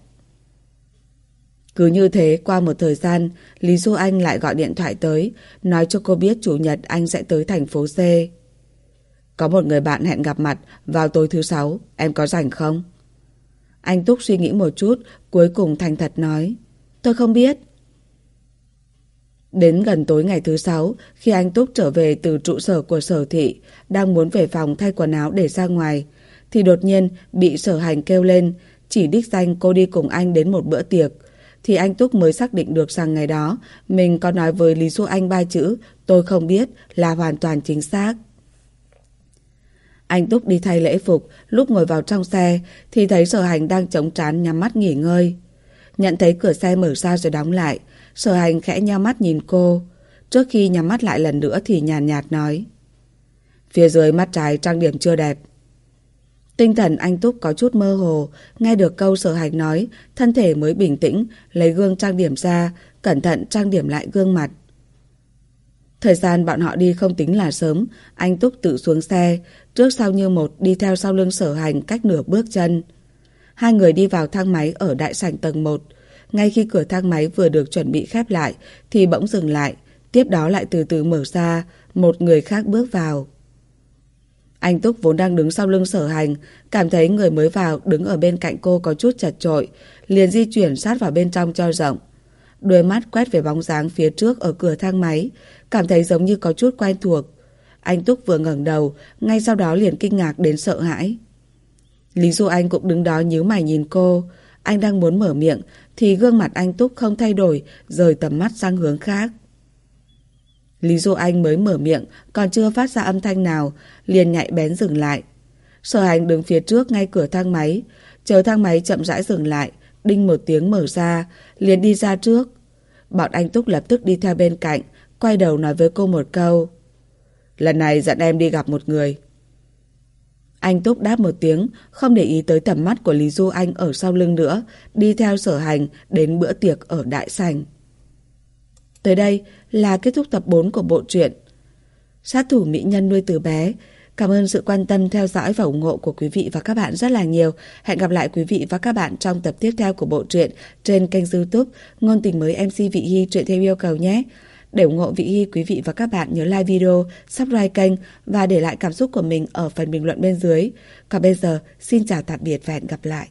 Cứ như thế, qua một thời gian, Lý Du Anh lại gọi điện thoại tới, nói cho cô biết chủ nhật anh sẽ tới thành phố C. Có một người bạn hẹn gặp mặt vào tối thứ sáu, em có rảnh không? Anh Túc suy nghĩ một chút, cuối cùng thành thật nói. Tôi không biết. Đến gần tối ngày thứ sáu, khi anh Túc trở về từ trụ sở của sở thị, đang muốn về phòng thay quần áo để ra ngoài, thì đột nhiên bị sở hành kêu lên, chỉ đích danh cô đi cùng anh đến một bữa tiệc. Thì anh Túc mới xác định được rằng ngày đó mình có nói với Lý Du Anh ba chữ tôi không biết là hoàn toàn chính xác. Anh Túc đi thay lễ phục, lúc ngồi vào trong xe thì thấy sở hành đang chống trán nhắm mắt nghỉ ngơi. Nhận thấy cửa xe mở ra rồi đóng lại, sở hành khẽ nheo mắt nhìn cô. Trước khi nhắm mắt lại lần nữa thì nhàn nhạt, nhạt nói. Phía dưới mắt trái trang điểm chưa đẹp. Tinh thần anh Túc có chút mơ hồ, nghe được câu sở hành nói, thân thể mới bình tĩnh, lấy gương trang điểm ra, cẩn thận trang điểm lại gương mặt. Thời gian bọn họ đi không tính là sớm, anh Túc tự xuống xe, trước sau như một đi theo sau lưng sở hành cách nửa bước chân. Hai người đi vào thang máy ở đại sảnh tầng 1. Ngay khi cửa thang máy vừa được chuẩn bị khép lại thì bỗng dừng lại, tiếp đó lại từ từ mở ra, một người khác bước vào. Anh Túc vốn đang đứng sau lưng sở hành, cảm thấy người mới vào đứng ở bên cạnh cô có chút chật trội, liền di chuyển sát vào bên trong cho rộng. Đôi mắt quét về bóng dáng phía trước ở cửa thang máy, cảm thấy giống như có chút quen thuộc. Anh Túc vừa ngẩng đầu, ngay sau đó liền kinh ngạc đến sợ hãi. Lý Du Anh cũng đứng đó nhíu mày nhìn cô. Anh đang muốn mở miệng, thì gương mặt anh Túc không thay đổi, rời tầm mắt sang hướng khác. Lý Du Anh mới mở miệng, còn chưa phát ra âm thanh nào, liền nhạy bén dừng lại. Sở hành đứng phía trước ngay cửa thang máy, chờ thang máy chậm rãi dừng lại, đinh một tiếng mở ra, liền đi ra trước. Bọn anh Túc lập tức đi theo bên cạnh, quay đầu nói với cô một câu. Lần này dẫn em đi gặp một người. Anh Túc đáp một tiếng, không để ý tới tầm mắt của Lý Du Anh ở sau lưng nữa, đi theo sở hành đến bữa tiệc ở Đại Sành. Tới đây là kết thúc tập 4 của bộ truyện Sát thủ mỹ nhân nuôi từ bé. Cảm ơn sự quan tâm theo dõi và ủng hộ của quý vị và các bạn rất là nhiều. Hẹn gặp lại quý vị và các bạn trong tập tiếp theo của bộ truyện trên kênh youtube Ngôn tình mới MC Vị Hy truyện theo yêu cầu nhé. Để ủng hộ Vị Hy, quý vị và các bạn nhớ like video, subscribe kênh và để lại cảm xúc của mình ở phần bình luận bên dưới. Còn bây giờ, xin chào tạm biệt và hẹn gặp lại.